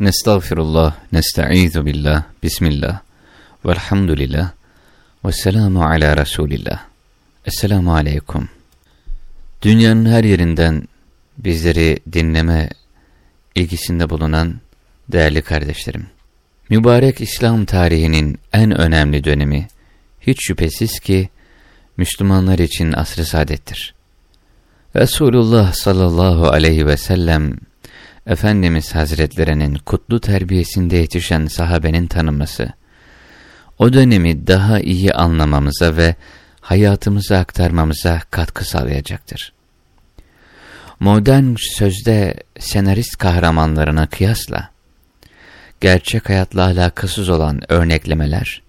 Nestağfirullah, nesta'izu billah, bismillah, velhamdülillah, ve selamu ala Resulillah. Esselamu aleyküm. Dünyanın her yerinden bizleri dinleme ilgisinde bulunan değerli kardeşlerim. Mübarek İslam tarihinin en önemli dönemi, hiç şüphesiz ki Müslümanlar için asr-ı saadettir. Resulullah sallallahu aleyhi ve sellem, Efendimiz Hazretlerinin kutlu terbiyesinde yetişen sahabenin tanıması, o dönemi daha iyi anlamamıza ve hayatımıza aktarmamıza katkı sağlayacaktır. Modern sözde senarist kahramanlarına kıyasla, gerçek hayatla alakasız olan örneklemeler,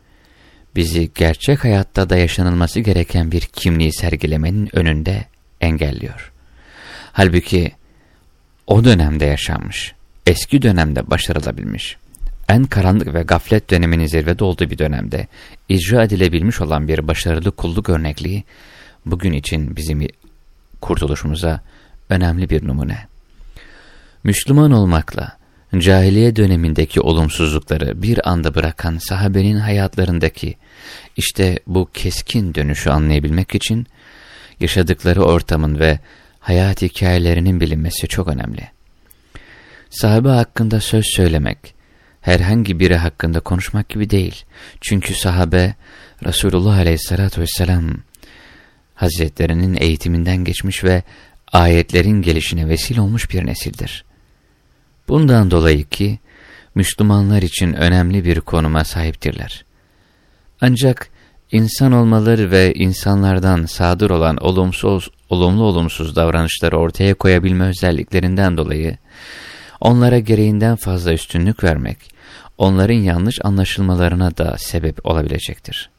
bizi gerçek hayatta da yaşanılması gereken bir kimliği sergilemenin önünde engelliyor. Halbuki o dönemde yaşanmış, eski dönemde başarılabilmiş, en karanlık ve gaflet döneminin zirvede olduğu bir dönemde icra edilebilmiş olan bir başarılı kulluk örnekliği bugün için bizim kurtuluşumuza önemli bir numune. Müslüman olmakla cahiliye dönemindeki olumsuzlukları bir anda bırakan sahabenin hayatlarındaki işte bu keskin dönüşü anlayabilmek için yaşadıkları ortamın ve hayat hikayelerinin bilinmesi çok önemli. Sahabe hakkında söz söylemek, herhangi biri hakkında konuşmak gibi değil. Çünkü sahabe Resulullah Aleyhisselatü Vesselam Hazretlerinin eğitiminden geçmiş ve ayetlerin gelişine vesile olmuş bir nesildir. Bundan dolayı ki Müslümanlar için önemli bir konuma sahiptirler. Ancak insan olmaları ve insanlardan sadır olan olumsuz, olumlu olumsuz davranışları ortaya koyabilme özelliklerinden dolayı onlara gereğinden fazla üstünlük vermek, onların yanlış anlaşılmalarına da sebep olabilecektir.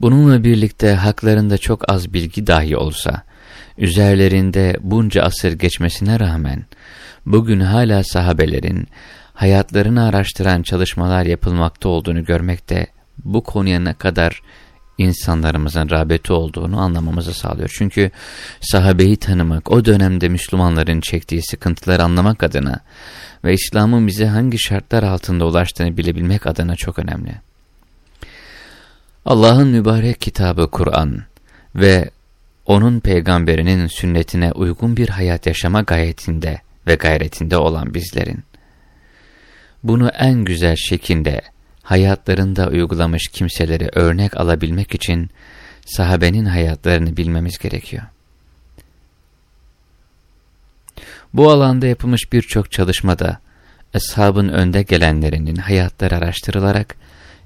Bununla birlikte haklarında çok az bilgi dahi olsa, üzerlerinde bunca asır geçmesine rağmen, bugün hala sahabelerin hayatlarını araştıran çalışmalar yapılmakta olduğunu görmek de bu konuya ne kadar insanlarımızın rağbeti olduğunu anlamamızı sağlıyor. Çünkü sahabeyi tanımak, o dönemde Müslümanların çektiği sıkıntıları anlamak adına ve İslam'ın bize hangi şartlar altında ulaştığını bilebilmek adına çok önemli. Allah'ın mübarek kitabı Kur'an ve onun peygamberinin sünnetine uygun bir hayat yaşama gayetinde ve gayretinde olan bizlerin, bunu en güzel şekilde hayatlarında uygulamış kimseleri örnek alabilmek için sahabenin hayatlarını bilmemiz gerekiyor. Bu alanda yapılmış birçok çalışmada ashabın önde gelenlerinin hayatları araştırılarak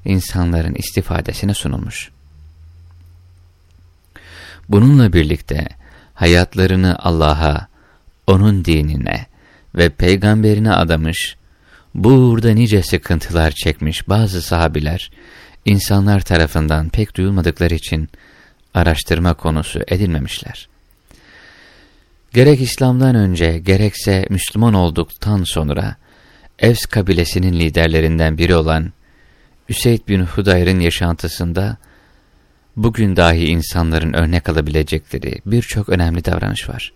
insanların istifadesine sunulmuş. Bununla birlikte hayatlarını Allah'a, O'nun dinine ve peygamberine adamış bu uğurda nice sıkıntılar çekmiş bazı sahabiler, insanlar tarafından pek duyulmadıkları için araştırma konusu edilmemişler. Gerek İslam'dan önce gerekse Müslüman olduktan sonra Evs kabilesinin liderlerinden biri olan Üseyd bin Hudayr'ın yaşantısında bugün dahi insanların örnek alabilecekleri birçok önemli davranış var.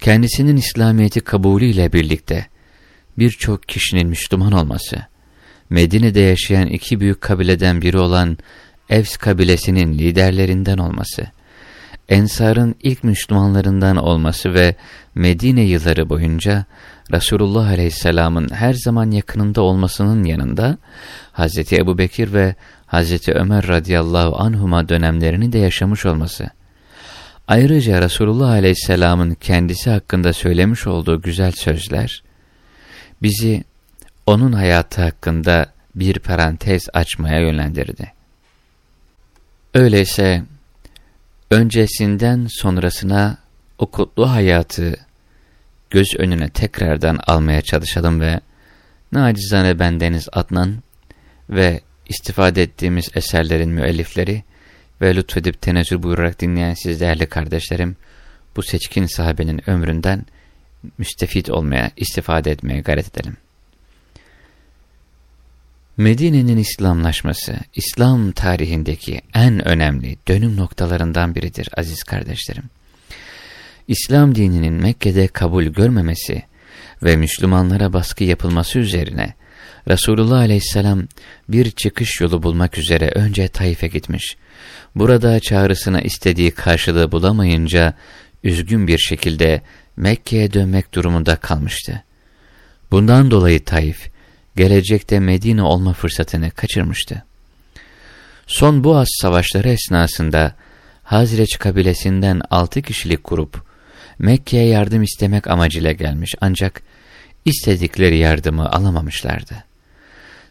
Kendisinin İslamiyet'i kabulüyle birlikte birçok kişinin Müslüman olması, Medine'de yaşayan iki büyük kabileden biri olan Evs kabilesinin liderlerinden olması, Ensar'ın ilk Müslümanlarından olması ve Medine yılları boyunca Resulullah Aleyhisselam'ın her zaman yakınında olmasının yanında Hz. Ebu Bekir ve Hz. Ömer radıyallahu anhuma dönemlerini de yaşamış olması. Ayrıca Resulullah Aleyhisselam'ın kendisi hakkında söylemiş olduğu güzel sözler, bizi onun hayatı hakkında bir parantez açmaya yönlendirdi. Öyleyse öncesinden sonrasına o kutlu hayatı göz önüne tekrardan almaya çalışalım ve nacizane bendeniz Adnan ve istifade ettiğimiz eserlerin müellifleri ve lütfedip tenezzül buyurarak dinleyen siz değerli kardeşlerim bu seçkin sahabenin ömründen müstefit olmaya, istifade etmeye gayret edelim. Medine'nin İslamlaşması, İslam tarihindeki en önemli dönüm noktalarından biridir aziz kardeşlerim. İslam dininin Mekke'de kabul görmemesi ve Müslümanlara baskı yapılması üzerine Resulullah aleyhisselam bir çıkış yolu bulmak üzere önce Taif'e gitmiş. Burada çağrısına istediği karşılığı bulamayınca üzgün bir şekilde Mekke'ye dönmek durumunda kalmıştı. Bundan dolayı Taif, gelecekte Medine olma fırsatını kaçırmıştı. Son bu az savaşları esnasında Hazreç kabilesinden altı kişilik grup Mekke'ye yardım istemek amacıyla gelmiş ancak istedikleri yardımı alamamışlardı.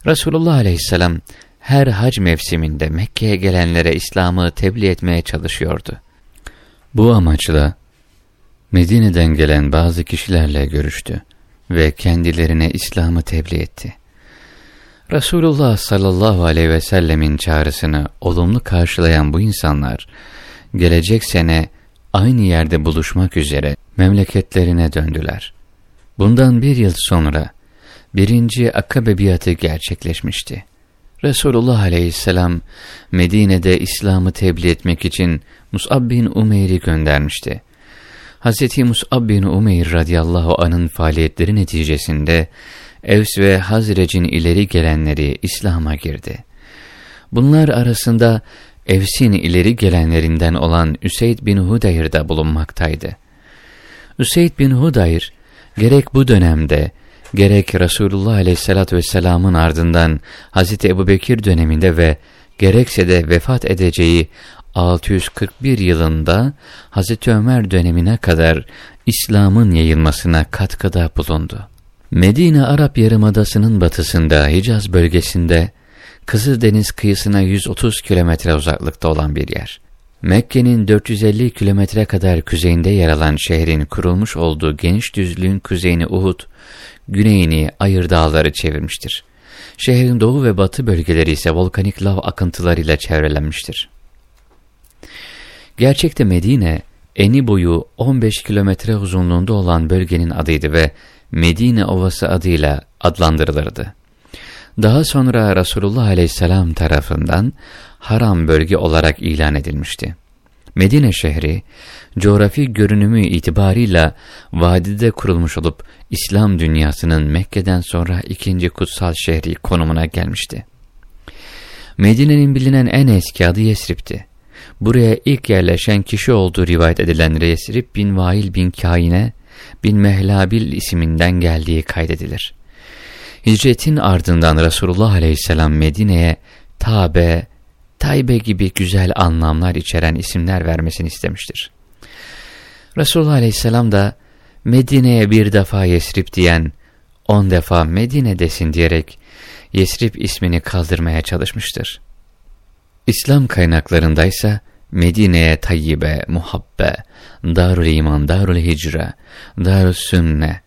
Resulullah aleyhisselam her hac mevsiminde Mekke'ye gelenlere İslam'ı tebliğ etmeye çalışıyordu. Bu amaçla Medine'den gelen bazı kişilerle görüştü ve kendilerine İslam'ı tebliğ etti. Resulullah sallallahu aleyhi ve sellemin çağrısını olumlu karşılayan bu insanlar, gelecek sene aynı yerde buluşmak üzere memleketlerine döndüler. Bundan bir yıl sonra birinci Akabe biatı gerçekleşmişti. Resulullah aleyhisselam Medine'de İslam'ı tebliğ etmek için Mus'ab bin Umeyr'i göndermişti. Hz. Mus'ab bin Umeyr radıyallahu anın faaliyetleri neticesinde Evs ve Hazrec'in ileri gelenleri İslam'a girdi. Bunlar arasında Evs'in ileri gelenlerinden olan Üseyd bin Hudayr da bulunmaktaydı. Üseyd bin Hudayr gerek bu dönemde gerek Resulullah aleyhissalatü vesselamın ardından Hz. Ebu Bekir döneminde ve gerekse de vefat edeceği 641 yılında Hz. Ömer dönemine kadar İslam'ın yayılmasına katkıda bulundu. Medine Arap Yarımadası'nın batısında Hicaz bölgesinde Kızıldeniz kıyısına 130 kilometre uzaklıkta olan bir yer. Mekke'nin 450 kilometre kadar kuzeyinde yer alan şehrin kurulmuş olduğu geniş düzlüğün kuzeyini Uhud, güneyini Ayır Dağları çevirmiştir. Şehrin doğu ve batı bölgeleri ise volkanik lav akıntılarıyla çevrelenmiştir. Gerçekte Medine, eni boyu 15 kilometre uzunluğunda olan bölgenin adıydı ve Medine Ovası adıyla adlandırılırdı. Daha sonra Resulullah Aleyhisselam tarafından haram bölge olarak ilan edilmişti. Medine şehri, coğrafi görünümü itibarıyla vadide kurulmuş olup İslam dünyasının Mekke'den sonra ikinci kutsal şehri konumuna gelmişti. Medine'nin bilinen en eski adı Yesrib'ti. Buraya ilk yerleşen kişi olduğu rivayet edilen Yesrib bin Vail bin Kaine bin Mehlabil isminden geldiği kaydedilir. Hicretin ardından Resulullah aleyhisselam Medine'ye Tabe, Taybe gibi güzel anlamlar içeren isimler vermesini istemiştir. Resulullah aleyhisselam da Medine'ye bir defa Yesrib diyen, on defa Medine desin diyerek Yesrib ismini kaldırmaya çalışmıştır. İslam kaynaklarındaysa Medine'ye tayyibe, muhabbe, darul iman, darul hicre, darul sünne,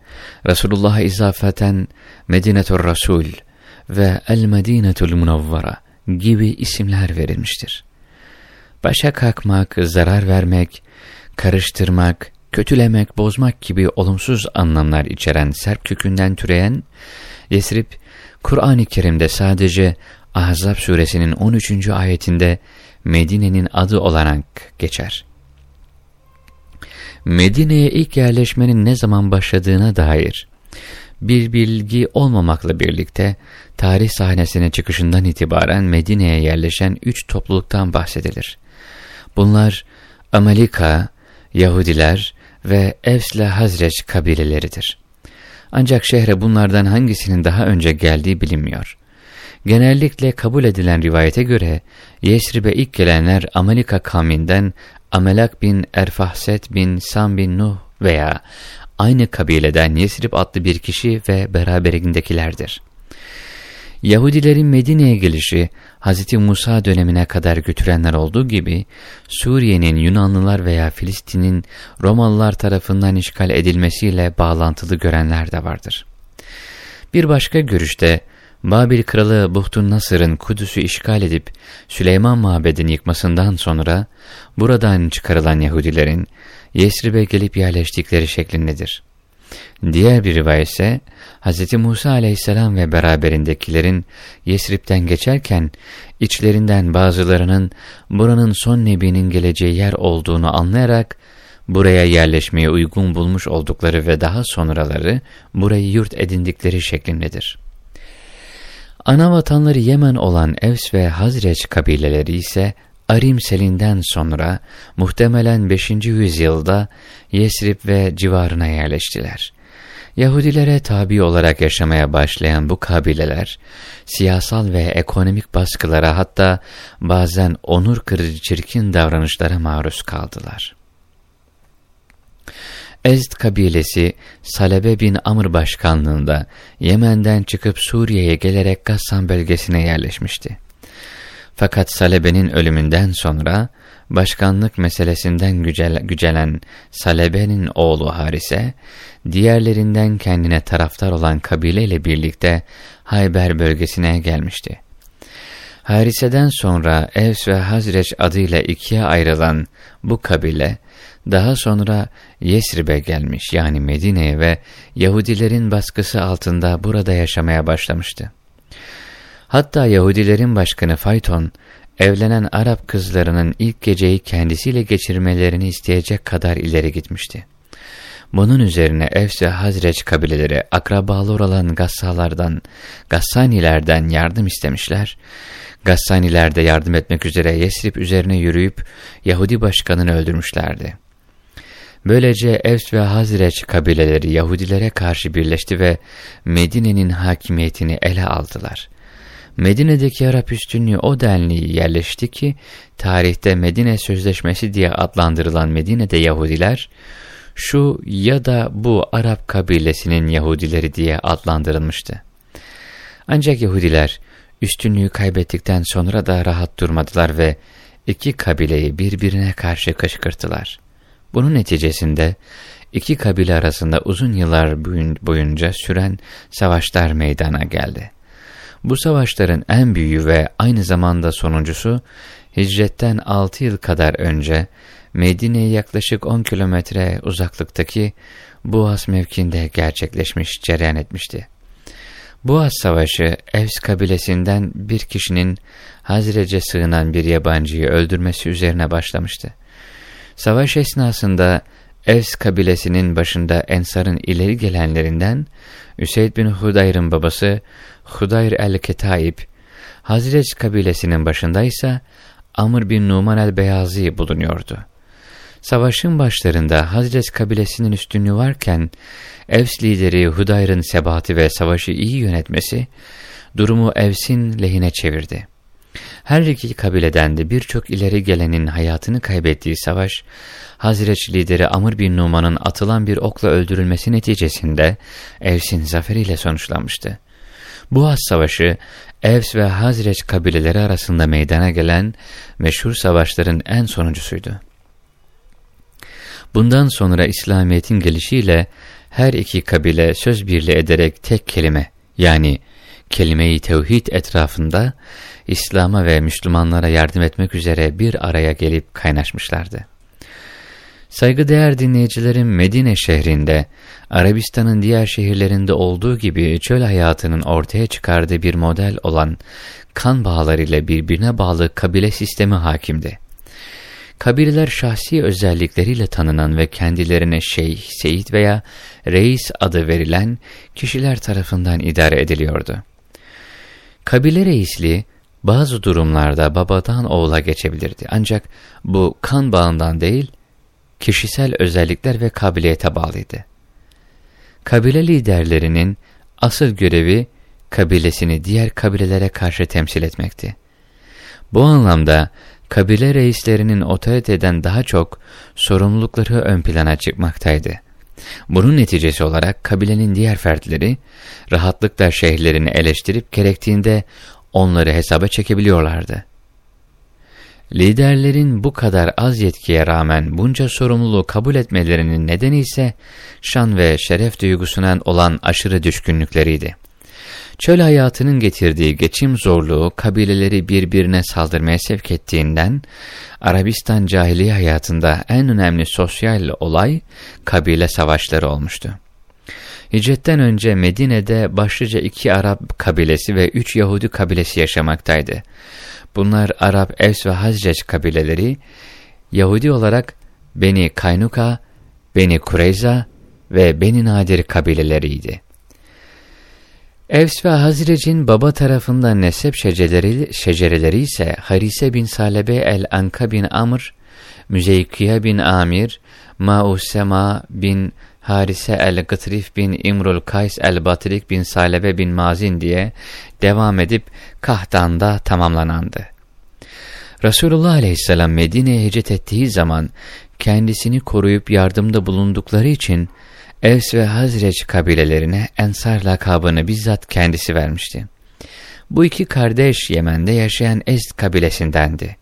Resulullah'a izafeten Medinetur Rasul ve El Medinetul Munavvara gibi isimler verilmiştir. Başa kalkmak, zarar vermek, karıştırmak, kötülemek, bozmak gibi olumsuz anlamlar içeren serp kökünden türeyen Yesrib, Kur'an-ı Kerim'de sadece Ahzab suresinin 13. ayetinde Medine'nin adı olarak geçer. Medine'ye ilk yerleşmenin ne zaman başladığına dair bir bilgi olmamakla birlikte tarih sahnesine çıkışından itibaren Medine'ye yerleşen üç topluluktan bahsedilir. Bunlar Amalika, Yahudiler ve Evsle Hazreç kabileleridir. Ancak şehre bunlardan hangisinin daha önce geldiği bilinmiyor. Genellikle kabul edilen rivayete göre Yesrib'e ilk gelenler Amalika kavminden Amelak bin Erfahset bin Sam bin Nuh veya aynı kabileden Yesrib adlı bir kişi ve beraberindekilerdir. Yahudilerin Medine'ye gelişi Hz. Musa dönemine kadar götürenler olduğu gibi Suriye'nin Yunanlılar veya Filistin'in Romalılar tarafından işgal edilmesiyle bağlantılı görenler de vardır. Bir başka görüşte Babil kralı Buhtun Nasır'ın Kudüs'ü işgal edip Süleyman mabedini yıkmasından sonra buradan çıkarılan Yahudilerin Yesrib'e gelip yerleştikleri şeklindedir. Diğer bir rivayet ise Hz. Musa aleyhisselam ve beraberindekilerin Yesrib'den geçerken içlerinden bazılarının buranın son nebinin geleceği yer olduğunu anlayarak buraya yerleşmeye uygun bulmuş oldukları ve daha sonraları burayı yurt edindikleri şeklindedir. Ana vatanları Yemen olan Evs ve Hazreç kabileleri ise Arim selinden sonra muhtemelen 5. yüzyılda Yesrib ve civarına yerleştiler. Yahudilere tabi olarak yaşamaya başlayan bu kabileler, siyasal ve ekonomik baskılara hatta bazen onur kırıcı çirkin davranışlara maruz kaldılar. Ezd kabilesi Salebe bin Amr başkanlığında Yemen'den çıkıp Suriye'ye gelerek Gassan bölgesine yerleşmişti. Fakat Salebe'nin ölümünden sonra başkanlık meselesinden gücel, gücelen Salebe'nin oğlu Harise, diğerlerinden kendine taraftar olan kabileyle birlikte Hayber bölgesine gelmişti. Harise'den sonra Evs ve Hazreç adıyla ikiye ayrılan bu kabile, daha sonra Yesrib'e gelmiş yani Medine'ye ve Yahudilerin baskısı altında burada yaşamaya başlamıştı. Hatta Yahudilerin başkanı Fayton, evlenen Arap kızlarının ilk geceyi kendisiyle geçirmelerini isteyecek kadar ileri gitmişti. Bunun üzerine Evs ve Hazreç kabileleri akrabalı olan Gassalardan, Gassanilerden yardım istemişler. Gassaniler de yardım etmek üzere Yesrib üzerine yürüyüp Yahudi başkanını öldürmüşlerdi. Böylece Evs ve Hazreç kabileleri Yahudilere karşı birleşti ve Medine'nin hakimiyetini ele aldılar. Medine'deki Arap üstünlüğü o denli yerleşti ki, tarihte Medine Sözleşmesi diye adlandırılan Medine'de Yahudiler, şu ya da bu Arap kabilesinin Yahudileri diye adlandırılmıştı. Ancak Yahudiler, üstünlüğü kaybettikten sonra da rahat durmadılar ve iki kabileyi birbirine karşı kışkırttılar. Bunun neticesinde iki kabile arasında uzun yıllar boyunca süren savaşlar meydana geldi. Bu savaşların en büyüğü ve aynı zamanda sonuncusu hicretten 6 yıl kadar önce Medine'ye yaklaşık 10 kilometre uzaklıktaki Boğaz mevkinde gerçekleşmiş, cereyan etmişti. Boğaz Savaşı, Evs kabilesinden bir kişinin Hazrece sığınan bir yabancıyı öldürmesi üzerine başlamıştı. Savaş esnasında Evs kabilesinin başında Ensar'ın ileri gelenlerinden Üseyd bin Hudayr'ın babası Hudayr el-Ketaib, Hazreç kabilesinin başında ise Amr bin Numan el-Beyazi bulunuyordu. Savaşın başlarında Hazreç kabilesinin üstünlüğü varken Evs lideri Hudayr'ın sebati ve savaşı iyi yönetmesi durumu Evs'in lehine çevirdi. Her iki kabileden de birçok ileri gelenin hayatını kaybettiği savaş, Hazreç lideri Amr bin Numan'ın atılan bir okla öldürülmesi neticesinde Evs'in zaferiyle sonuçlanmıştı. Boğaz Savaşı, Evs ve Hazreç kabileleri arasında meydana gelen meşhur savaşların en sonuncusuydu. Bundan sonra İslamiyet'in gelişiyle her iki kabile söz birliği ederek tek kelime yani kelime-i tevhid etrafında İslam'a ve Müslümanlara yardım etmek üzere bir araya gelip kaynaşmışlardı. Saygıdeğer dinleyicilerin Medine şehrinde, Arabistan'ın diğer şehirlerinde olduğu gibi çöl hayatının ortaya çıkardığı bir model olan kan bağlarıyla birbirine bağlı kabile sistemi hakimdi. Kabileler şahsi özellikleriyle tanınan ve kendilerine şeyh, seyit veya reis adı verilen kişiler tarafından idare ediliyordu. Kabile reisliği bazı durumlarda babadan oğula geçebilirdi ancak bu kan bağından değil, kişisel özellikler ve kabiliyete bağlıydı. Kabile liderlerinin asıl görevi kabilesini diğer kabilelere karşı temsil etmekti. Bu anlamda kabile reislerinin otoriteden daha çok sorumlulukları ön plana çıkmaktaydı. Bunun neticesi olarak kabilenin diğer fertleri rahatlıkla şehirlerini eleştirip gerektiğinde onları hesaba çekebiliyorlardı. Liderlerin bu kadar az yetkiye rağmen bunca sorumluluğu kabul etmelerinin nedeni ise şan ve şeref duygusuna olan aşırı düşkünlükleriydi. Çöl hayatının getirdiği geçim zorluğu kabileleri birbirine saldırmaya sevk ettiğinden Arabistan cahiliye hayatında en önemli sosyal olay kabile savaşları olmuştu. Hicretten önce Medine'de başlıca iki Arap kabilesi ve üç Yahudi kabilesi yaşamaktaydı. Bunlar Arap, Evs ve Hazreç kabileleri, Yahudi olarak Beni Kaynuka, Beni Kureyza ve Beni Nadir kabileleriydi. Evs ve Hazrec'in baba tarafından nesep şecereleri, şecereleri ise Harise bin Salebe el-Anka bin Amr, Müzeykiye bin Amir, Mausema bin Harise el-Gıtrif bin İmrul Kays el-Batrik bin Salebe bin Mazin diye devam edip Kahtan'da tamamlanandı. Resulullah aleyhisselam Medine'ye hicret ettiği zaman kendisini koruyup yardımda bulundukları için Evs ve Hazreç kabilelerine Ensar lakabını bizzat kendisi vermişti. Bu iki kardeş Yemen'de yaşayan Ezd kabilesindendi.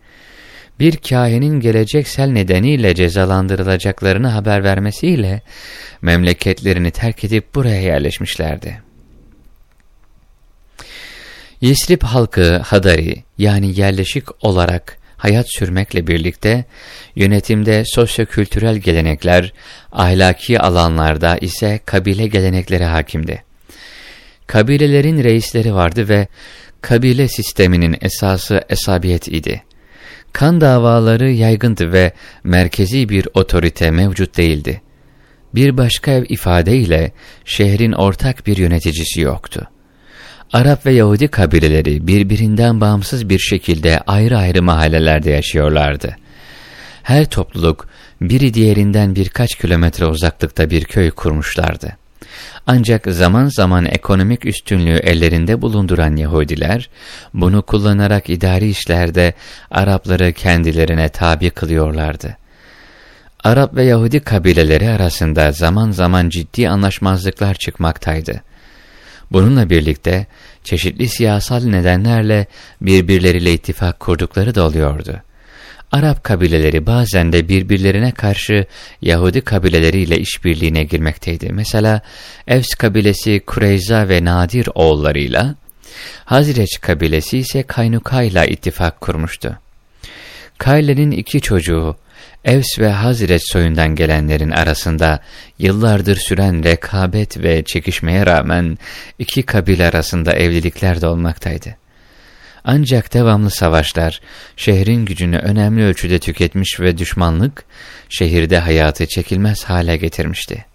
Bir kahinin gelecek sel nedeniyle cezalandırılacaklarını haber vermesiyle memleketlerini terk edip buraya yerleşmişlerdi. Yesrib halkı Hadari yani yerleşik olarak hayat sürmekle birlikte yönetimde sosyokültürel gelenekler, ahlaki alanlarda ise kabile gelenekleri hakimdi. Kabilelerin reisleri vardı ve kabile sisteminin esası esabiyet idi. Kan davaları yaygındı ve merkezi bir otorite mevcut değildi. Bir başka ifadeyle şehrin ortak bir yöneticisi yoktu. Arap ve Yahudi kabileleri birbirinden bağımsız bir şekilde ayrı ayrı mahallelerde yaşıyorlardı. Her topluluk biri diğerinden birkaç kilometre uzaklıkta bir köy kurmuşlardı. Ancak zaman zaman ekonomik üstünlüğü ellerinde bulunduran Yahudiler, bunu kullanarak idari işlerde Arapları kendilerine tabi kılıyorlardı. Arap ve Yahudi kabileleri arasında zaman zaman ciddi anlaşmazlıklar çıkmaktaydı. Bununla birlikte çeşitli siyasal nedenlerle birbirleriyle ittifak kurdukları da oluyordu. Arap kabileleri bazen de birbirlerine karşı Yahudi kabileleriyle işbirliğine girmekteydi. Mesela Evs kabilesi Kureyza ve Nadir oğullarıyla, Hazreç kabilesi ise Kaynuka ile ittifak kurmuştu. Kayle'nin iki çocuğu Evs ve Hazret soyundan gelenlerin arasında yıllardır süren rekabet ve çekişmeye rağmen iki kabile arasında evlilikler de olmaktaydı. Ancak devamlı savaşlar şehrin gücünü önemli ölçüde tüketmiş ve düşmanlık şehirde hayatı çekilmez hale getirmişti.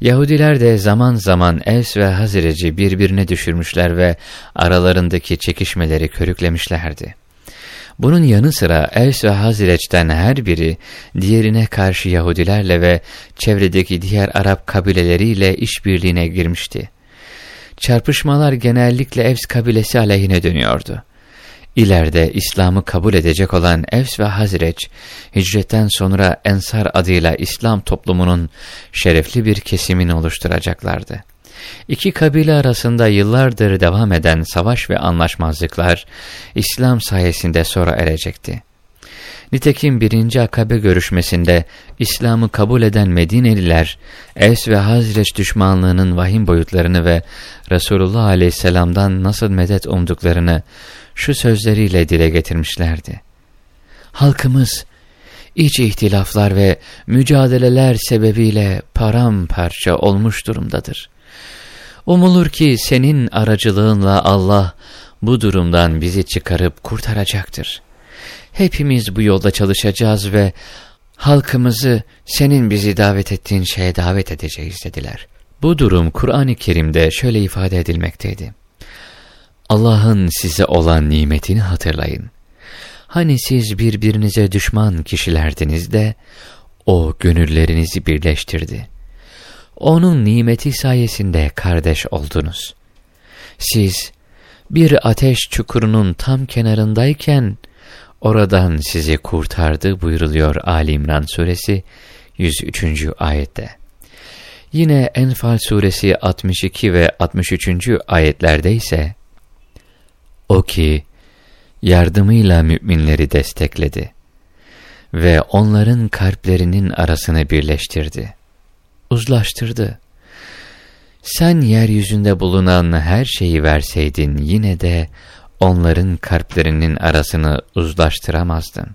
Yahudiler de zaman zaman Evs ve Hazireci birbirine düşürmüşler ve aralarındaki çekişmeleri körüklemişlerdi. Bunun yanı sıra Evs ve Hazireç'ten her biri diğerine karşı Yahudilerle ve çevredeki diğer Arap kabileleriyle işbirliğine girmişti. Çarpışmalar genellikle Evs kabilesi aleyhine dönüyordu. İleride İslam'ı kabul edecek olan Evs ve Hazreç, hicretten sonra Ensar adıyla İslam toplumunun şerefli bir kesimini oluşturacaklardı. İki kabile arasında yıllardır devam eden savaş ve anlaşmazlıklar İslam sayesinde sonra erecekti. Nitekim birinci akabe görüşmesinde İslam'ı kabul eden Medineliler, Es ve Hazreç düşmanlığının vahim boyutlarını ve Resulullah aleyhisselamdan nasıl medet umduklarını şu sözleriyle dile getirmişlerdi. Halkımız, iç ihtilaflar ve mücadeleler sebebiyle paramparça olmuş durumdadır. Umulur ki senin aracılığınla Allah bu durumdan bizi çıkarıp kurtaracaktır. Hepimiz bu yolda çalışacağız ve halkımızı senin bizi davet ettiğin şeye davet edeceğiz dediler. Bu durum Kur'an-ı Kerim'de şöyle ifade edilmekteydi. Allah'ın size olan nimetini hatırlayın. Hani siz birbirinize düşman kişilerdiniz de o gönüllerinizi birleştirdi. Onun nimeti sayesinde kardeş oldunuz. Siz bir ateş çukurunun tam kenarındayken oradan sizi kurtardı buyuruluyor Ali İmran suresi 103. ayette. Yine Enfal suresi 62 ve 63. ayetlerde ise o ki yardımıyla müminleri destekledi ve onların kalplerinin arasını birleştirdi uzlaştırdı. Sen yeryüzünde bulunan her şeyi verseydin yine de onların kalplerinin arasını uzlaştıramazdın.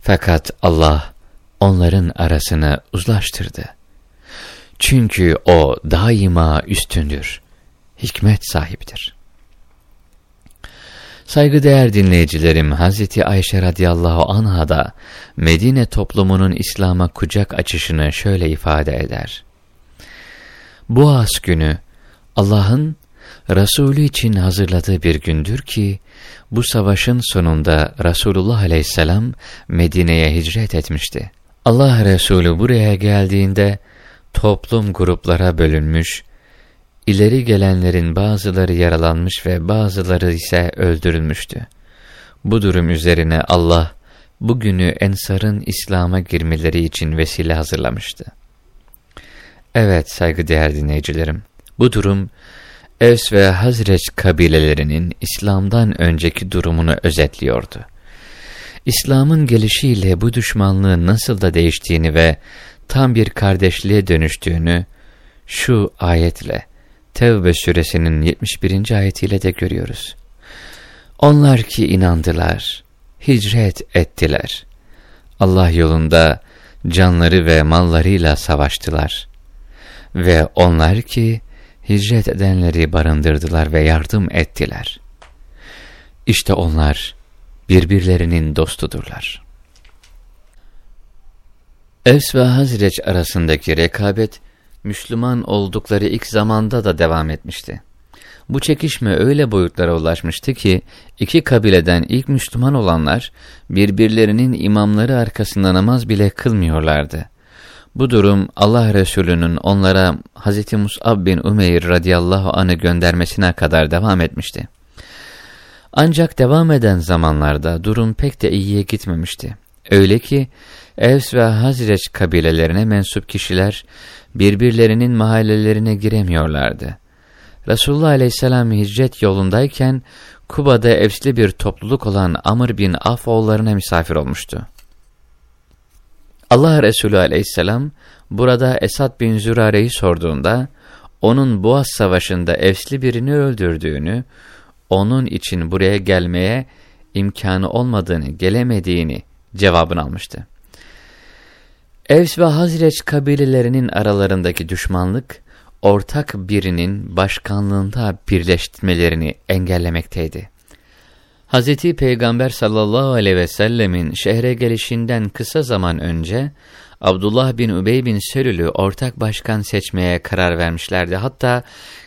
Fakat Allah onların arasını uzlaştırdı. Çünkü O daima üstündür, hikmet sahibidir. Saygıdeğer dinleyicilerim, Hazreti Ayşe radıyallahu anha da Medine toplumunun İslam'a kucak açışını şöyle ifade eder. Bu as günü Allah'ın Resulü için hazırladığı bir gündür ki, bu savaşın sonunda Resulullah aleyhisselam Medine'ye hicret etmişti. Allah Resulü buraya geldiğinde toplum gruplara bölünmüş, ileri gelenlerin bazıları yaralanmış ve bazıları ise öldürülmüştü. Bu durum üzerine Allah, bugünü Ensar'ın İslam'a girmeleri için vesile hazırlamıştı. Evet saygıdeğer dinleyicilerim, bu durum, Evs ve Hazreç kabilelerinin İslam'dan önceki durumunu özetliyordu. İslam'ın gelişiyle bu düşmanlığın nasıl da değiştiğini ve tam bir kardeşliğe dönüştüğünü şu ayetle Tevbe suresinin 71. ayetiyle de görüyoruz. Onlar ki inandılar, hicret ettiler. Allah yolunda canları ve mallarıyla savaştılar. Ve onlar ki hicret edenleri barındırdılar ve yardım ettiler. İşte onlar birbirlerinin dostudurlar. Evs ve Hazreç arasındaki rekabet, Müslüman oldukları ilk zamanda da devam etmişti. Bu çekişme öyle boyutlara ulaşmıştı ki, iki kabileden ilk Müslüman olanlar, birbirlerinin imamları arkasında namaz bile kılmıyorlardı. Bu durum Allah Resulü'nün onlara Hz. Mus'ab bin Umeyr radıyallahu anı göndermesine kadar devam etmişti. Ancak devam eden zamanlarda durum pek de iyiye gitmemişti. Öyle ki Evs ve Hazreç kabilelerine mensup kişiler birbirlerinin mahallelerine giremiyorlardı. Resulullah aleyhisselam hicret yolundayken Kuba'da Evsli bir topluluk olan Amr bin Af oğullarına misafir olmuştu. Allah Resulü aleyhisselam burada Esad bin Zürare'yi sorduğunda onun Boğaz Savaşı'nda Evsli birini öldürdüğünü, onun için buraya gelmeye imkanı olmadığını, gelemediğini cevabını almıştı. Evs ve Hazreç kabilelerinin aralarındaki düşmanlık, ortak birinin başkanlığında birleştirmelerini engellemekteydi. Hz. Peygamber sallallahu aleyhi ve sellemin şehre gelişinden kısa zaman önce, Abdullah bin Übey bin Selül'ü ortak başkan seçmeye karar vermişlerdi. Hatta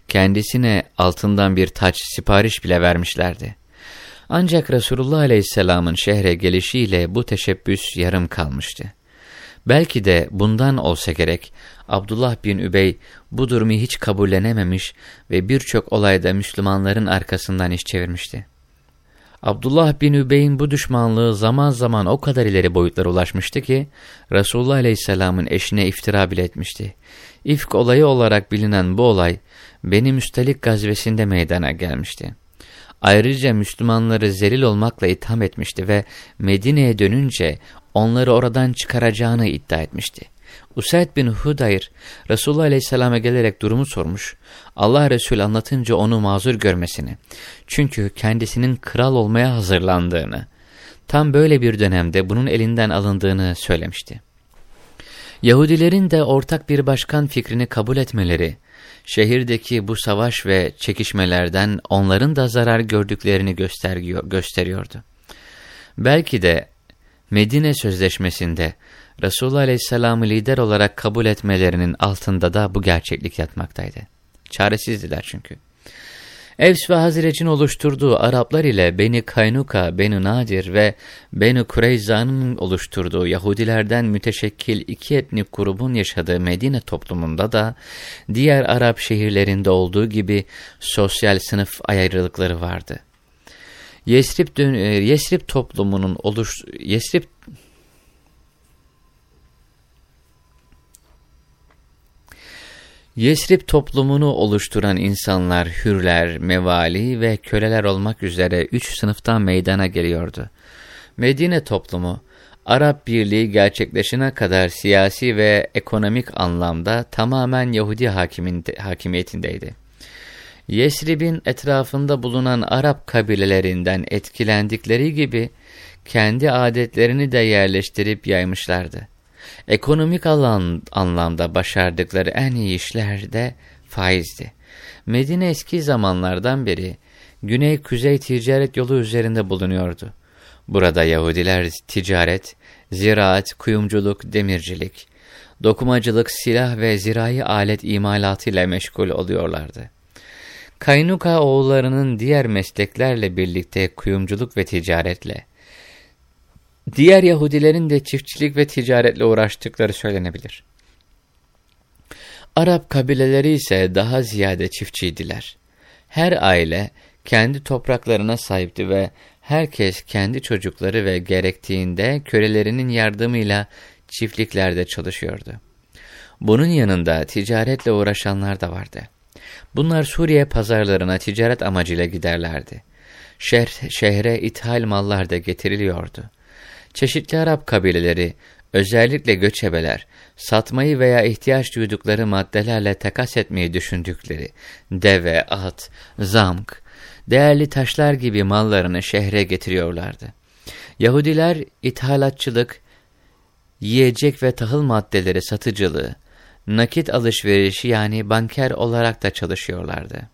kendisine altından bir taç sipariş bile vermişlerdi. Ancak Resulullah aleyhisselamın şehre gelişiyle bu teşebbüs yarım kalmıştı. Belki de bundan olsa gerek Abdullah bin Übey bu durumu hiç kabullenememiş ve birçok olayda Müslümanların arkasından iş çevirmişti. Abdullah bin Übey'in bu düşmanlığı zaman zaman o kadar ileri boyutlara ulaşmıştı ki Resulullah Aleyhisselam'ın eşine iftira bile etmişti. İfk olayı olarak bilinen bu olay Beni Müstelik gazvesinde meydana gelmişti. Ayrıca Müslümanları zelil olmakla itham etmişti ve Medine'ye dönünce onları oradan çıkaracağını iddia etmişti. Usaid bin Hudayr, Resulullah Aleyhisselam'a gelerek durumu sormuş, Allah Resulü anlatınca onu mazur görmesini, çünkü kendisinin kral olmaya hazırlandığını, tam böyle bir dönemde bunun elinden alındığını söylemişti. Yahudilerin de ortak bir başkan fikrini kabul etmeleri, şehirdeki bu savaş ve çekişmelerden onların da zarar gördüklerini gösteriyordu. Belki de Medine Sözleşmesi'nde Resulullah Aleyhisselam'ı lider olarak kabul etmelerinin altında da bu gerçeklik yatmaktaydı. Çaresizdiler çünkü. Evs ve Hazrec'in oluşturduğu Araplar ile Beni Kaynuka, Beni Nadir ve Beni Kureyza'nın oluşturduğu Yahudilerden müteşekkil iki etnik grubun yaşadığı Medine toplumunda da diğer Arap şehirlerinde olduğu gibi sosyal sınıf ayrılıkları vardı. Yesrib, e, Yesrib toplumunun oluş Yesrib Yesrib toplumunu oluşturan insanlar hürler, mevali ve köleler olmak üzere üç sınıftan meydana geliyordu. Medine toplumu, Arap Birliği gerçekleşene kadar siyasi ve ekonomik anlamda tamamen Yahudi hakimiyetindeydi. Yesrib'in etrafında bulunan Arap kabilelerinden etkilendikleri gibi kendi adetlerini de yerleştirip yaymışlardı. Ekonomik alan, anlamda başardıkları en iyi işler de faizdi. Medine eski zamanlardan beri güney-kuzey ticaret yolu üzerinde bulunuyordu. Burada Yahudiler ticaret, ziraat, kuyumculuk, demircilik, dokumacılık, silah ve zirai alet imalatıyla meşgul oluyorlardı. Kaynuka oğullarının diğer mesleklerle birlikte kuyumculuk ve ticaretle, diğer Yahudilerin de çiftçilik ve ticaretle uğraştıkları söylenebilir. Arap kabileleri ise daha ziyade çiftçiydiler. Her aile kendi topraklarına sahipti ve herkes kendi çocukları ve gerektiğinde kölelerinin yardımıyla çiftliklerde çalışıyordu. Bunun yanında ticaretle uğraşanlar da vardı. Bunlar Suriye pazarlarına ticaret amacıyla giderlerdi. Şehre, şehre ithal mallar da getiriliyordu. Çeşitli Arap kabileleri, özellikle göçebeler, satmayı veya ihtiyaç duydukları maddelerle takas etmeyi düşündükleri deve, at, zamk, değerli taşlar gibi mallarını şehre getiriyorlardı. Yahudiler ithalatçılık, yiyecek ve tahıl maddeleri satıcılığı, nakit alışverişi yani banker olarak da çalışıyorlardı.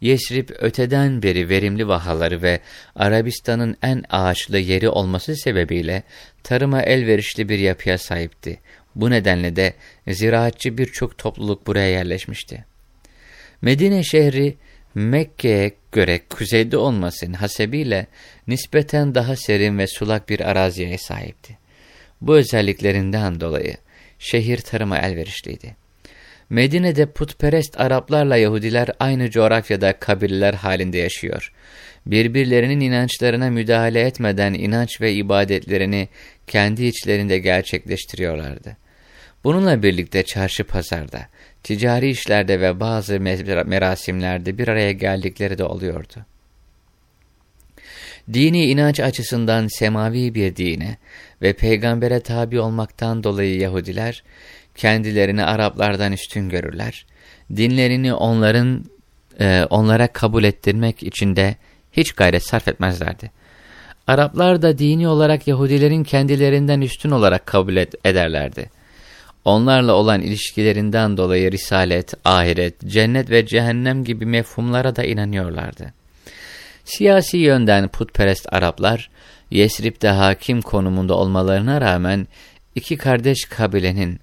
Yesrib öteden beri verimli vahaları ve Arabistan'ın en ağaçlı yeri olması sebebiyle tarıma elverişli bir yapıya sahipti. Bu nedenle de ziraatçı birçok topluluk buraya yerleşmişti. Medine şehri Mekke'ye göre kuzeyde olmasının hasebiyle nispeten daha serin ve sulak bir araziye sahipti. Bu özelliklerinden dolayı şehir tarıma elverişliydi. Medine'de putperest Araplarla Yahudiler aynı coğrafyada kabileler halinde yaşıyor. Birbirlerinin inançlarına müdahale etmeden inanç ve ibadetlerini kendi içlerinde gerçekleştiriyorlardı. Bununla birlikte çarşı pazarda, ticari işlerde ve bazı merasimlerde bir araya geldikleri de oluyordu. Dini inanç açısından semavi bir dine ve peygambere tabi olmaktan dolayı Yahudiler, kendilerini Araplardan üstün görürler. Dinlerini onların e, onlara kabul ettirmek için de hiç gayret sarf etmezlerdi. Araplar da dini olarak Yahudilerin kendilerinden üstün olarak kabul ederlerdi. Onlarla olan ilişkilerinden dolayı risalet, ahiret, cennet ve cehennem gibi mefhumlara da inanıyorlardı. Siyasi yönden putperest Araplar, Yesrib'de hakim konumunda olmalarına rağmen iki kardeş kabilenin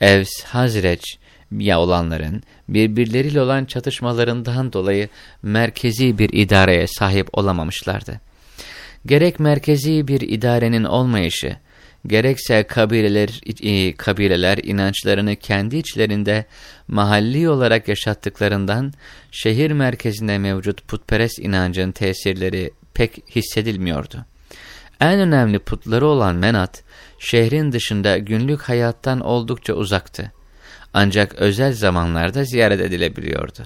Evs, Hazreç ya olanların birbirleriyle olan çatışmalarından dolayı merkezi bir idareye sahip olamamışlardı. Gerek merkezi bir idarenin olmayışı, gerekse kabileler, kabileler inançlarını kendi içlerinde mahalli olarak yaşattıklarından şehir merkezinde mevcut putperest inancın tesirleri pek hissedilmiyordu. En önemli putları olan Menat, şehrin dışında günlük hayattan oldukça uzaktı. Ancak özel zamanlarda ziyaret edilebiliyordu.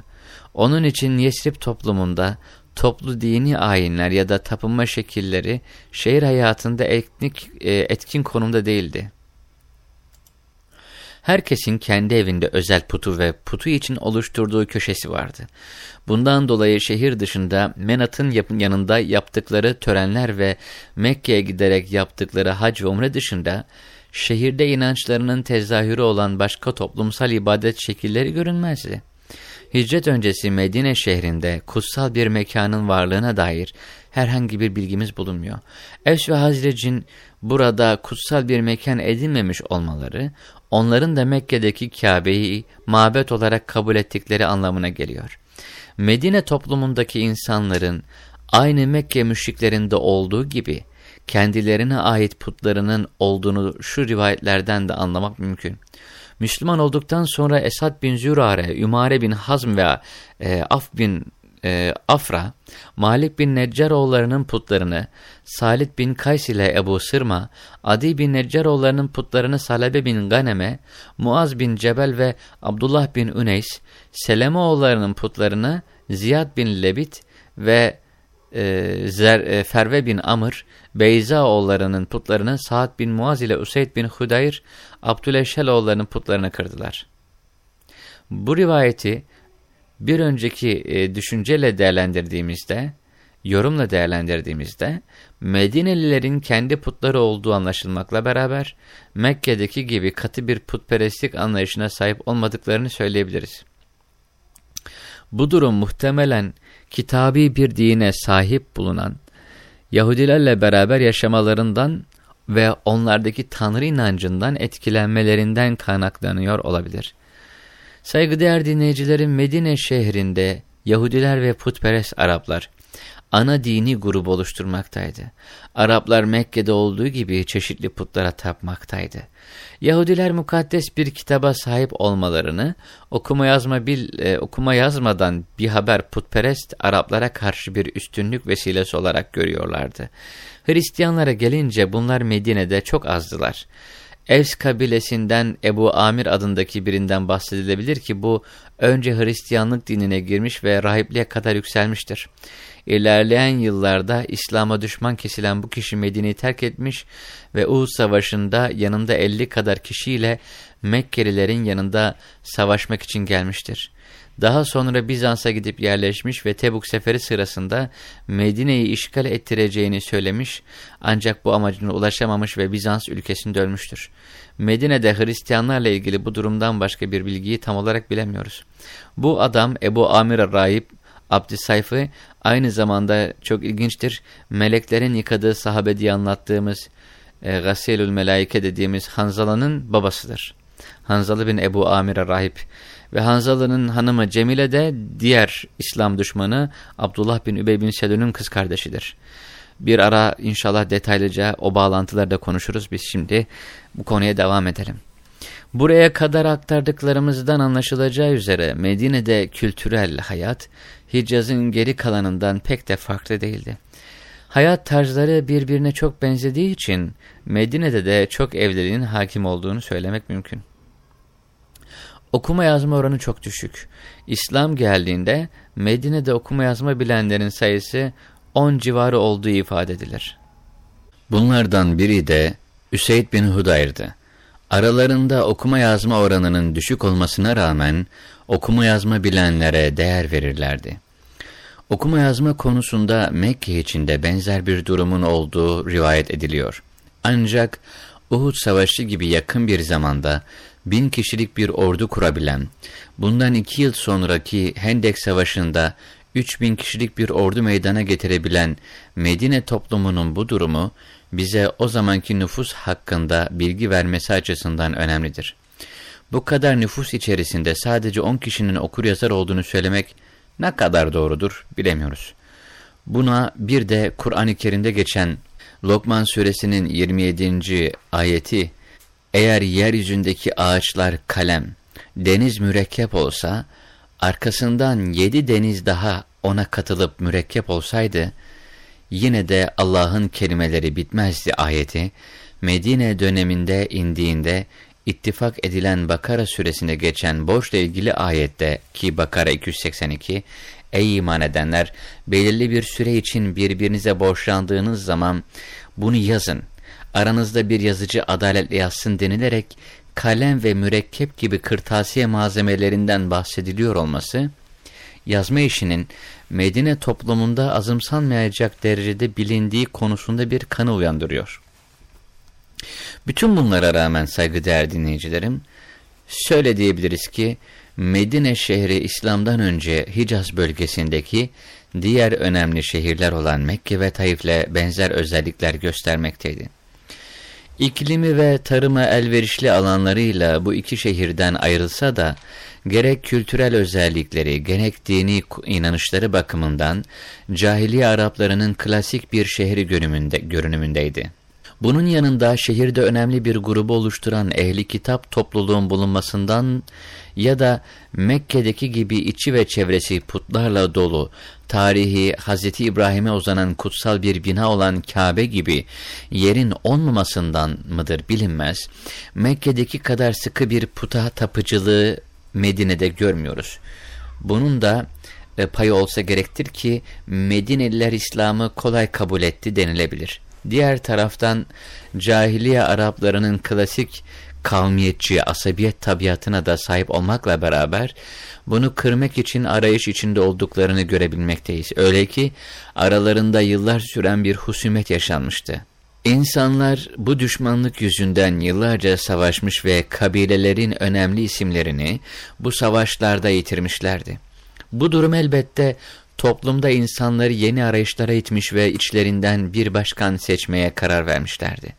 Onun için Yesrib toplumunda toplu dini ayinler ya da tapınma şekilleri şehir hayatında etnik, e, etkin konumda değildi. Herkesin kendi evinde özel putu ve putu için oluşturduğu köşesi vardı. Bundan dolayı şehir dışında Menat'ın yanında yaptıkları törenler ve Mekke'ye giderek yaptıkları hac ve umre dışında şehirde inançlarının tezahürü olan başka toplumsal ibadet şekilleri görünmezdi. Hicret öncesi Medine şehrinde kutsal bir mekanın varlığına dair herhangi bir bilgimiz bulunmuyor. Evs ve Hazrec'in burada kutsal bir mekan edinmemiş olmaları, onların da Mekke'deki Kabe'yi mabet olarak kabul ettikleri anlamına geliyor. Medine toplumundaki insanların aynı Mekke müşriklerinde olduğu gibi kendilerine ait putlarının olduğunu şu rivayetlerden de anlamak mümkün. Müslüman olduktan sonra Esad bin Zürare, Ümare bin Hazm ve e, Af bin e, Afra, Malik bin Neccaroğullarının putlarını, Salih bin Kays ile Ebu Sırma, Adi bin Neccaroğullarının putlarını Salabe bin Ganeme, Muaz bin Cebel ve Abdullah bin Üneys, Selemoğullarının putlarını Ziyad bin Lebit ve e, Zer, e, Ferve bin Amr, Beyza oğullarının putlarını Sa'd bin Muaz ile Useyd bin Hudayr, Abdüleşel oğullarının putlarını kırdılar. Bu rivayeti bir önceki e, düşünceyle değerlendirdiğimizde, yorumla değerlendirdiğimizde, Medinelilerin kendi putları olduğu anlaşılmakla beraber, Mekke'deki gibi katı bir putperestlik anlayışına sahip olmadıklarını söyleyebiliriz. Bu durum muhtemelen kitabi bir dine sahip bulunan Yahudilerle beraber yaşamalarından ve onlardaki Tanrı inancından etkilenmelerinden kaynaklanıyor olabilir. Saygıdeğer dinleyicilerin Medine şehrinde Yahudiler ve putperest Araplar ana dini grubu oluşturmaktaydı. Araplar Mekke'de olduğu gibi çeşitli putlara tapmaktaydı. Yahudiler mukaddes bir kitaba sahip olmalarını okuma yazma bil e, okuma yazmadan bir haber putperest Araplara karşı bir üstünlük vesilesi olarak görüyorlardı. Hristiyanlara gelince bunlar Medine'de çok azdılar. Evs kabilesinden Ebu Amir adındaki birinden bahsedilebilir ki bu önce Hristiyanlık dinine girmiş ve rahipliğe kadar yükselmiştir. İlerleyen yıllarda İslam'a düşman kesilen bu kişi Medine'yi terk etmiş ve Uhud Savaşı'nda yanında 50 kadar kişiyle Mekkelilerin yanında savaşmak için gelmiştir. Daha sonra Bizans'a gidip yerleşmiş ve Tebuk seferi sırasında Medine'yi işgal ettireceğini söylemiş ancak bu amacına ulaşamamış ve Bizans ülkesinde ölmüştür. Medine'de Hristiyanlarla ilgili bu durumdan başka bir bilgiyi tam olarak bilemiyoruz. Bu adam Ebu Amir Rahip Abdüsayf'ı aynı zamanda çok ilginçtir. Meleklerin yıkadığı sahabe diye anlattığımız e, Gasilül Melaike dediğimiz Hanzala'nın babasıdır. Hanzalı bin Ebu Amir Rahip ve Hanzalı'nın hanımı Cemile de diğer İslam düşmanı Abdullah bin Übey bin Selün'ün kız kardeşidir. Bir ara inşallah detaylıca o bağlantılarda konuşuruz. Biz şimdi bu konuya devam edelim. Buraya kadar aktardıklarımızdan anlaşılacağı üzere Medine'de kültürel hayat Hicaz'ın geri kalanından pek de farklı değildi. Hayat tarzları birbirine çok benzediği için Medine'de de çok evliliğin hakim olduğunu söylemek mümkün. Okuma yazma oranı çok düşük. İslam geldiğinde Medine'de okuma yazma bilenlerin sayısı 10 civarı olduğu ifade edilir. Bunlardan biri de Üseyd bin Hudayr'dı. Aralarında okuma yazma oranının düşük olmasına rağmen okuma yazma bilenlere değer verirlerdi. Okuma yazma konusunda Mekke içinde benzer bir durumun olduğu rivayet ediliyor. Ancak Uhud Savaşı gibi yakın bir zamanda bin kişilik bir ordu kurabilen, bundan iki yıl sonraki Hendek Savaşı'nda üç bin kişilik bir ordu meydana getirebilen Medine toplumunun bu durumu, bize o zamanki nüfus hakkında bilgi vermesi açısından önemlidir. Bu kadar nüfus içerisinde sadece 10 kişinin okur yazar olduğunu söylemek ne kadar doğrudur bilemiyoruz. Buna bir de Kur'an-ı Kerim'de geçen Lokman suresinin 27. ayeti eğer yeryüzündeki ağaçlar kalem, deniz mürekkep olsa, arkasından yedi deniz daha ona katılıp mürekkep olsaydı, yine de Allah'ın kelimeleri bitmezdi ayeti, Medine döneminde indiğinde ittifak edilen Bakara suresinde geçen borçla ilgili ayette ki Bakara 282, Ey iman edenler! Belirli bir süre için birbirinize borçlandığınız zaman bunu yazın. Aranızda bir yazıcı adaletle yazsın denilerek kalem ve mürekkep gibi kırtasiye malzemelerinden bahsediliyor olması, yazma işinin Medine toplumunda azımsanmayacak derecede bilindiği konusunda bir kanı uyandırıyor. Bütün bunlara rağmen saygıdeğer dinleyicilerim, şöyle diyebiliriz ki, Medine şehri İslam'dan önce Hicaz bölgesindeki diğer önemli şehirler olan Mekke ve Taif'le benzer özellikler göstermekteydi. İklimi ve tarıma elverişli alanlarıyla bu iki şehirden ayrılsa da gerek kültürel özellikleri gerek dini inanışları bakımından cahiliye Araplarının klasik bir şehri görünümünde, görünümündeydi. Bunun yanında şehirde önemli bir grubu oluşturan ehli kitap topluluğun bulunmasından ya da Mekke'deki gibi içi ve çevresi putlarla dolu, tarihi Hz. İbrahim'e uzanan kutsal bir bina olan Kabe gibi yerin olmamasından mıdır bilinmez, Mekke'deki kadar sıkı bir puta tapıcılığı Medine'de görmüyoruz. Bunun da e, payı olsa gerektir ki Medineliler İslam'ı kolay kabul etti denilebilir. Diğer taraftan cahiliye Araplarının klasik kavmiyetçi, asabiyet tabiatına da sahip olmakla beraber bunu kırmak için arayış içinde olduklarını görebilmekteyiz. Öyle ki aralarında yıllar süren bir husumet yaşanmıştı. İnsanlar bu düşmanlık yüzünden yıllarca savaşmış ve kabilelerin önemli isimlerini bu savaşlarda yitirmişlerdi. Bu durum elbette toplumda insanları yeni arayışlara itmiş ve içlerinden bir başkan seçmeye karar vermişlerdi.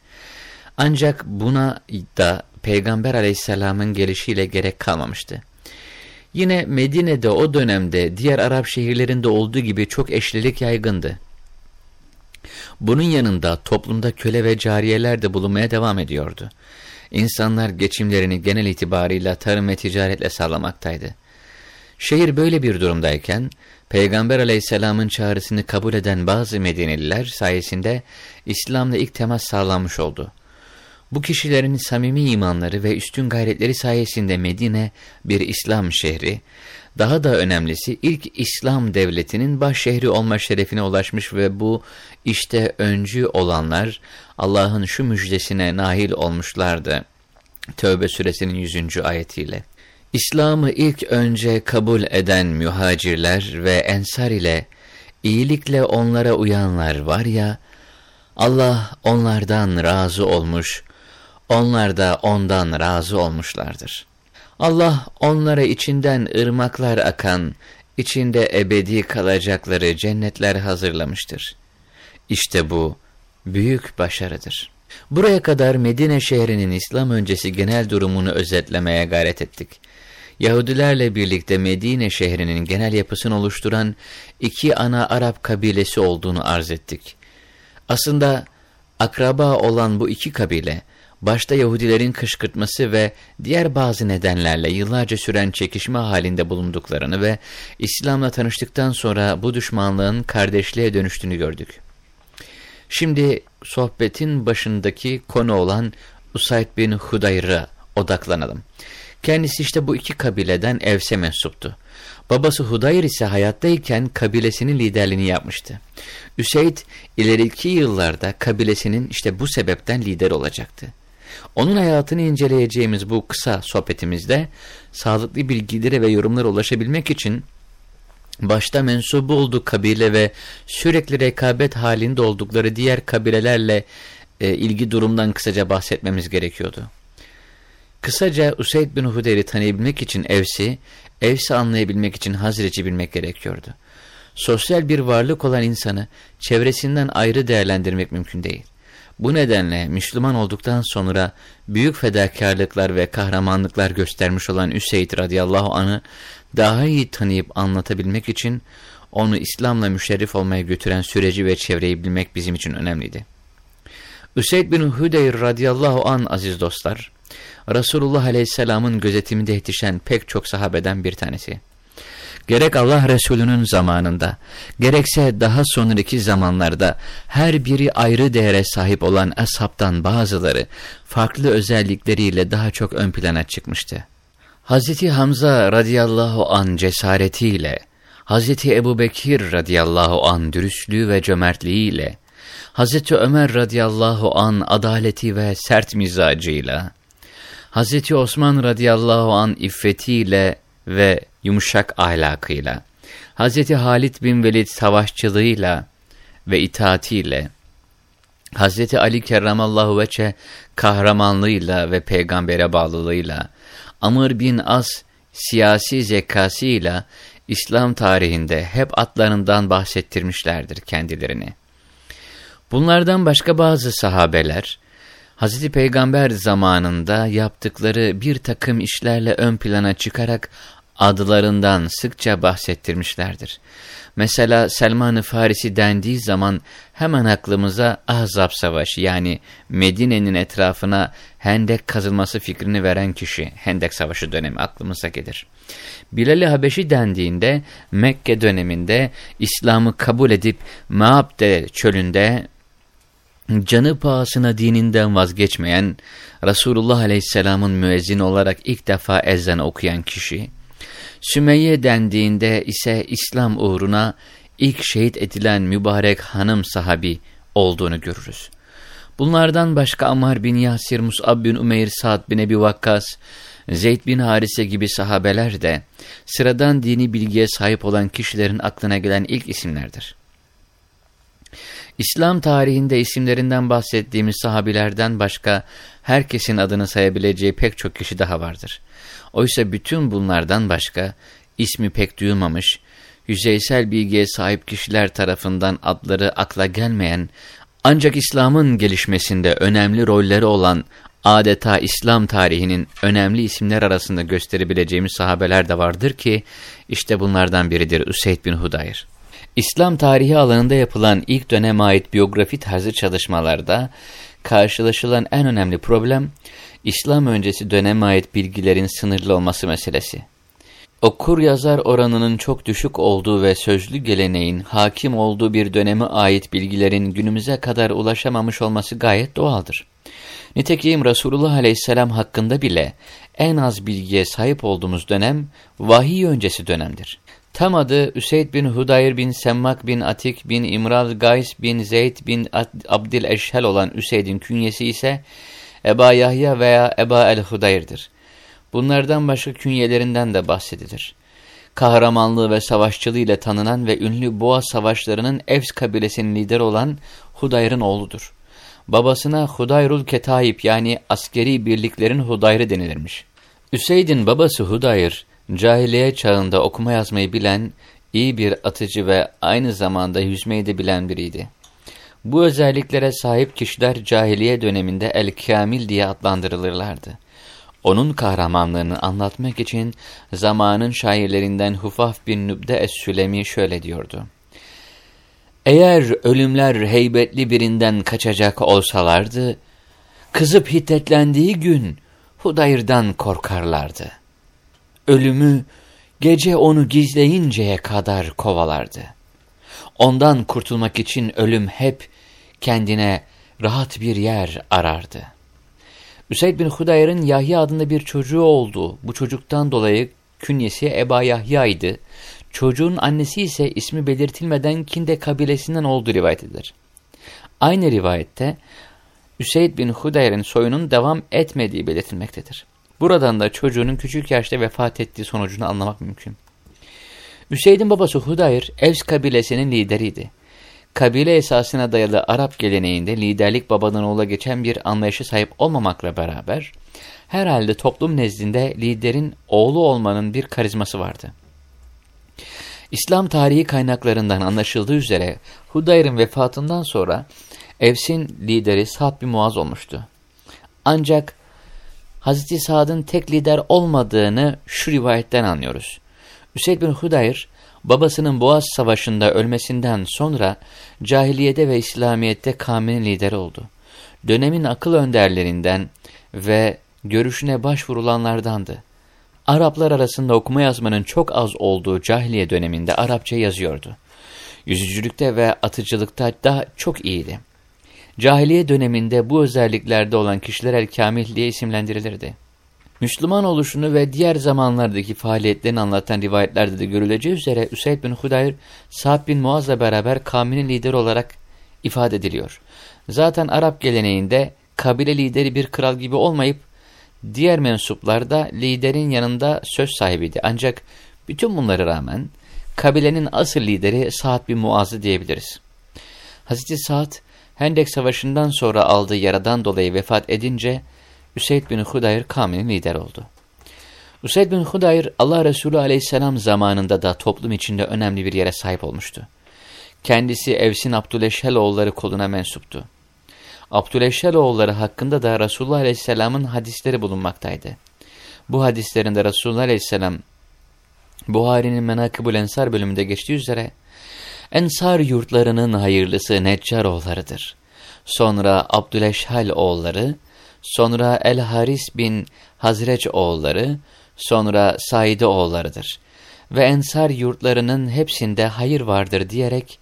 Ancak buna da Peygamber aleyhisselamın gelişiyle gerek kalmamıştı. Yine Medine'de o dönemde diğer Arap şehirlerinde olduğu gibi çok eşlilik yaygındı. Bunun yanında toplumda köle ve cariyeler de bulunmaya devam ediyordu. İnsanlar geçimlerini genel itibarıyla tarım ve ticaretle sağlamaktaydı. Şehir böyle bir durumdayken, Peygamber aleyhisselamın çağrısını kabul eden bazı Medineliler sayesinde İslam'la ilk temas sağlanmış oldu. Bu kişilerin samimi imanları ve üstün gayretleri sayesinde Medine bir İslam şehri, daha da önemlisi ilk İslam devletinin baş şehri olma şerefine ulaşmış ve bu işte öncü olanlar Allah'ın şu müjdesine nail olmuşlardı. Tövbe suresinin 100. ayetiyle. İslam'ı ilk önce kabul eden mühacirler ve ensar ile iyilikle onlara uyanlar var ya, Allah onlardan razı olmuş, onlar da ondan razı olmuşlardır. Allah onlara içinden ırmaklar akan, içinde ebedi kalacakları cennetler hazırlamıştır. İşte bu büyük başarıdır. Buraya kadar Medine şehrinin İslam öncesi genel durumunu özetlemeye gayret ettik. Yahudilerle birlikte Medine şehrinin genel yapısını oluşturan iki ana Arap kabilesi olduğunu arz ettik. Aslında akraba olan bu iki kabile, başta Yahudilerin kışkırtması ve diğer bazı nedenlerle yıllarca süren çekişme halinde bulunduklarını ve İslam'la tanıştıktan sonra bu düşmanlığın kardeşliğe dönüştüğünü gördük. Şimdi sohbetin başındaki konu olan Usayd bin Hudayr'a odaklanalım. Kendisi işte bu iki kabileden Evs'e mensuptu. Babası Hudayr ise hayattayken kabilesinin liderliğini yapmıştı. Üseyd ileriki yıllarda kabilesinin işte bu sebepten lider olacaktı. Onun hayatını inceleyeceğimiz bu kısa sohbetimizde sağlıklı bilgilere ve yorumlara ulaşabilmek için başta mensubu olduğu kabile ve sürekli rekabet halinde oldukları diğer kabilelerle e, ilgi durumdan kısaca bahsetmemiz gerekiyordu. Kısaca Useyd bin Hudeyr'i tanıyabilmek için Evs'i, Evs'i anlayabilmek için Hazret'i bilmek gerekiyordu. Sosyal bir varlık olan insanı çevresinden ayrı değerlendirmek mümkün değil. Bu nedenle Müslüman olduktan sonra büyük fedakarlıklar ve kahramanlıklar göstermiş olan Üseyd radıyallahu anı daha iyi tanıyıp anlatabilmek için onu İslam'la müşerrif olmaya götüren süreci ve çevreyi bilmek bizim için önemliydi. Üseyd bin Hüdeyr radıyallahu an aziz dostlar, Resulullah aleyhisselamın gözetiminde yetişen pek çok sahabeden bir tanesi. Gerek Allah Resulü'nün zamanında, gerekse daha sonraki zamanlarda her biri ayrı değere sahip olan ashabtan bazıları farklı özellikleriyle daha çok ön plana çıkmıştı. Hazreti Hamza radıyallahu an cesaretiyle, Hazreti Ebu Bekir radıyallahu an dürüstlüğü ve cömertliğiyle, Hazreti Ömer radıyallahu an adaleti ve sert mizacıyla, Hazreti Osman radıyallahu an iffetiyle ve yumuşak ahlakıyla, Hazreti Halid bin Velid savaşçılığıyla ve itaatiyle, Hazreti Ali kerramallahu veçe kahramanlığıyla ve peygambere bağlılığıyla, Amr bin As siyasi zekasıyla İslam tarihinde hep atlarından bahsettirmişlerdir kendilerini. Bunlardan başka bazı sahabeler, Hz. Peygamber zamanında yaptıkları bir takım işlerle ön plana çıkarak adlarından sıkça bahsettirmişlerdir. Mesela Selman-ı Farisi dendiği zaman hemen aklımıza Ahzab Savaşı yani Medine'nin etrafına hendek kazılması fikrini veren kişi Hendek Savaşı dönemi aklımıza gelir. Bilal-i Habeşi dendiğinde Mekke döneminde İslam'ı kabul edip Maabde çölünde canı pahasına dininden vazgeçmeyen Resulullah Aleyhisselam'ın müezzin olarak ilk defa ezan okuyan kişi, Sümeyye dendiğinde ise İslam uğruna ilk şehit edilen mübarek hanım sahabi olduğunu görürüz. Bunlardan başka Ammar bin Yasir, Mus'ab bin Umeyr, Sa'd bin Ebi Vakkas, Zeyd bin Harise gibi sahabeler de sıradan dini bilgiye sahip olan kişilerin aklına gelen ilk isimlerdir. İslam tarihinde isimlerinden bahsettiğimiz sahabilerden başka herkesin adını sayabileceği pek çok kişi daha vardır. Oysa bütün bunlardan başka ismi pek duyulmamış, yüzeysel bilgiye sahip kişiler tarafından adları akla gelmeyen, ancak İslam'ın gelişmesinde önemli rolleri olan adeta İslam tarihinin önemli isimler arasında gösterebileceğimiz sahabeler de vardır ki, işte bunlardan biridir Üseyd bin Hudayr. İslam tarihi alanında yapılan ilk döneme ait biyografi tarzı çalışmalarda karşılaşılan en önemli problem, İslam öncesi döneme ait bilgilerin sınırlı olması meselesi. Okur yazar oranının çok düşük olduğu ve sözlü geleneğin hakim olduğu bir döneme ait bilgilerin günümüze kadar ulaşamamış olması gayet doğaldır. Nitekim Resulullah Aleyhisselam hakkında bile en az bilgiye sahip olduğumuz dönem vahiy öncesi dönemdir. Tam adı Üseyd bin Hudayr bin Semmak bin Atik bin İmral Gays bin Zeyd bin Abdil Eşhel olan Üseyd'in künyesi ise Eba Yahya veya Eba el-Hudayr'dir. Bunlardan başka künyelerinden de bahsedilir. Kahramanlığı ve savaşçılığı ile tanınan ve ünlü Boğaz savaşlarının Evs kabilesinin lideri olan Hudayr'ın oğludur. Babasına Hudayrul Ketayip yani askeri birliklerin Hudayr'ı denilirmiş. Üseyd'in babası Hudayr, cahiliye çağında okuma yazmayı bilen, iyi bir atıcı ve aynı zamanda yüzmeyi de bilen biriydi. Bu özelliklere sahip kişiler cahiliye döneminde El-Kamil diye adlandırılırlardı. Onun kahramanlığını anlatmak için zamanın şairlerinden Hufaf bin Nübde Es-Sülemi şöyle diyordu. Eğer ölümler heybetli birinden kaçacak olsalardı, kızıp hiddetlendiği gün Hudayr'dan korkarlardı. Ölümü gece onu gizleyinceye kadar kovalardı. Ondan kurtulmak için ölüm hep kendine rahat bir yer arardı. Üseyd bin Hudayr'ın Yahya adında bir çocuğu oldu. Bu çocuktan dolayı künyesi Eba Yahya'ydı. Çocuğun annesi ise ismi belirtilmeden Kinde kabilesinden olduğu rivayet edilir. Aynı rivayette Üseyd bin Hudayr'ın soyunun devam etmediği belirtilmektedir. Buradan da çocuğunun küçük yaşta vefat ettiği sonucunu anlamak mümkün. Üseyd'in babası Hudayr, Evs kabilesinin lideriydi. Kabile esasına dayalı Arap geleneğinde liderlik babadan oğula geçen bir anlayışa sahip olmamakla beraber, herhalde toplum nezdinde liderin oğlu olmanın bir karizması vardı. İslam tarihi kaynaklarından anlaşıldığı üzere Hudayr'ın vefatından sonra Evs'in lideri Sa'd bin Muaz olmuştu. Ancak Hazreti Sa'd'ın tek lider olmadığını şu rivayetten anlıyoruz. Üseyd bin Hudayr, babasının Boğaz Savaşı'nda ölmesinden sonra cahiliyede ve İslamiyet'te Kame'nin lideri oldu. Dönemin akıl önderlerinden ve görüşüne başvurulanlardandı. Araplar arasında okuma yazmanın çok az olduğu cahiliye döneminde Arapça yazıyordu. Yüzücülükte ve atıcılıkta da çok iyiydi. Cahiliye döneminde bu özelliklerde olan kişiler el-kamil diye isimlendirilirdi. Müslüman oluşunu ve diğer zamanlardaki faaliyetlerini anlatan rivayetlerde de görüleceği üzere Üseyd bin Hudayr, Sa'd bin Muaz'la beraber kavminin lideri olarak ifade ediliyor. Zaten Arap geleneğinde kabile lideri bir kral gibi olmayıp diğer mensuplar da liderin yanında söz sahibiydi. Ancak bütün bunlara rağmen kabilenin asıl lideri Sa'd bin Muaz'ı diyebiliriz. Hazreti Sa'd Hendek Savaşı'ndan sonra aldığı yaradan dolayı vefat edince Üseyd bin Hudayr kavminin lider oldu. Üseyd bin Hudayr Allah Resulü aleyhisselam zamanında da toplum içinde önemli bir yere sahip olmuştu. Kendisi Evs'in Abdüleşheloğulları koluna mensuptu. Abdüleşheloğulları hakkında da Resulullah aleyhisselamın hadisleri bulunmaktaydı. Bu hadislerinde Resulullah aleyhisselam Buhari'nin Menakıbul Ensar bölümünde geçtiği üzere Ensar yurtlarının hayırlısı Neccar oğullarıdır. Sonra Abdüleşhal oğulları, sonra El-Haris bin Hazreç oğulları, sonra Saide oğullarıdır. Ve Ensar yurtlarının hepsinde hayır vardır diyerek,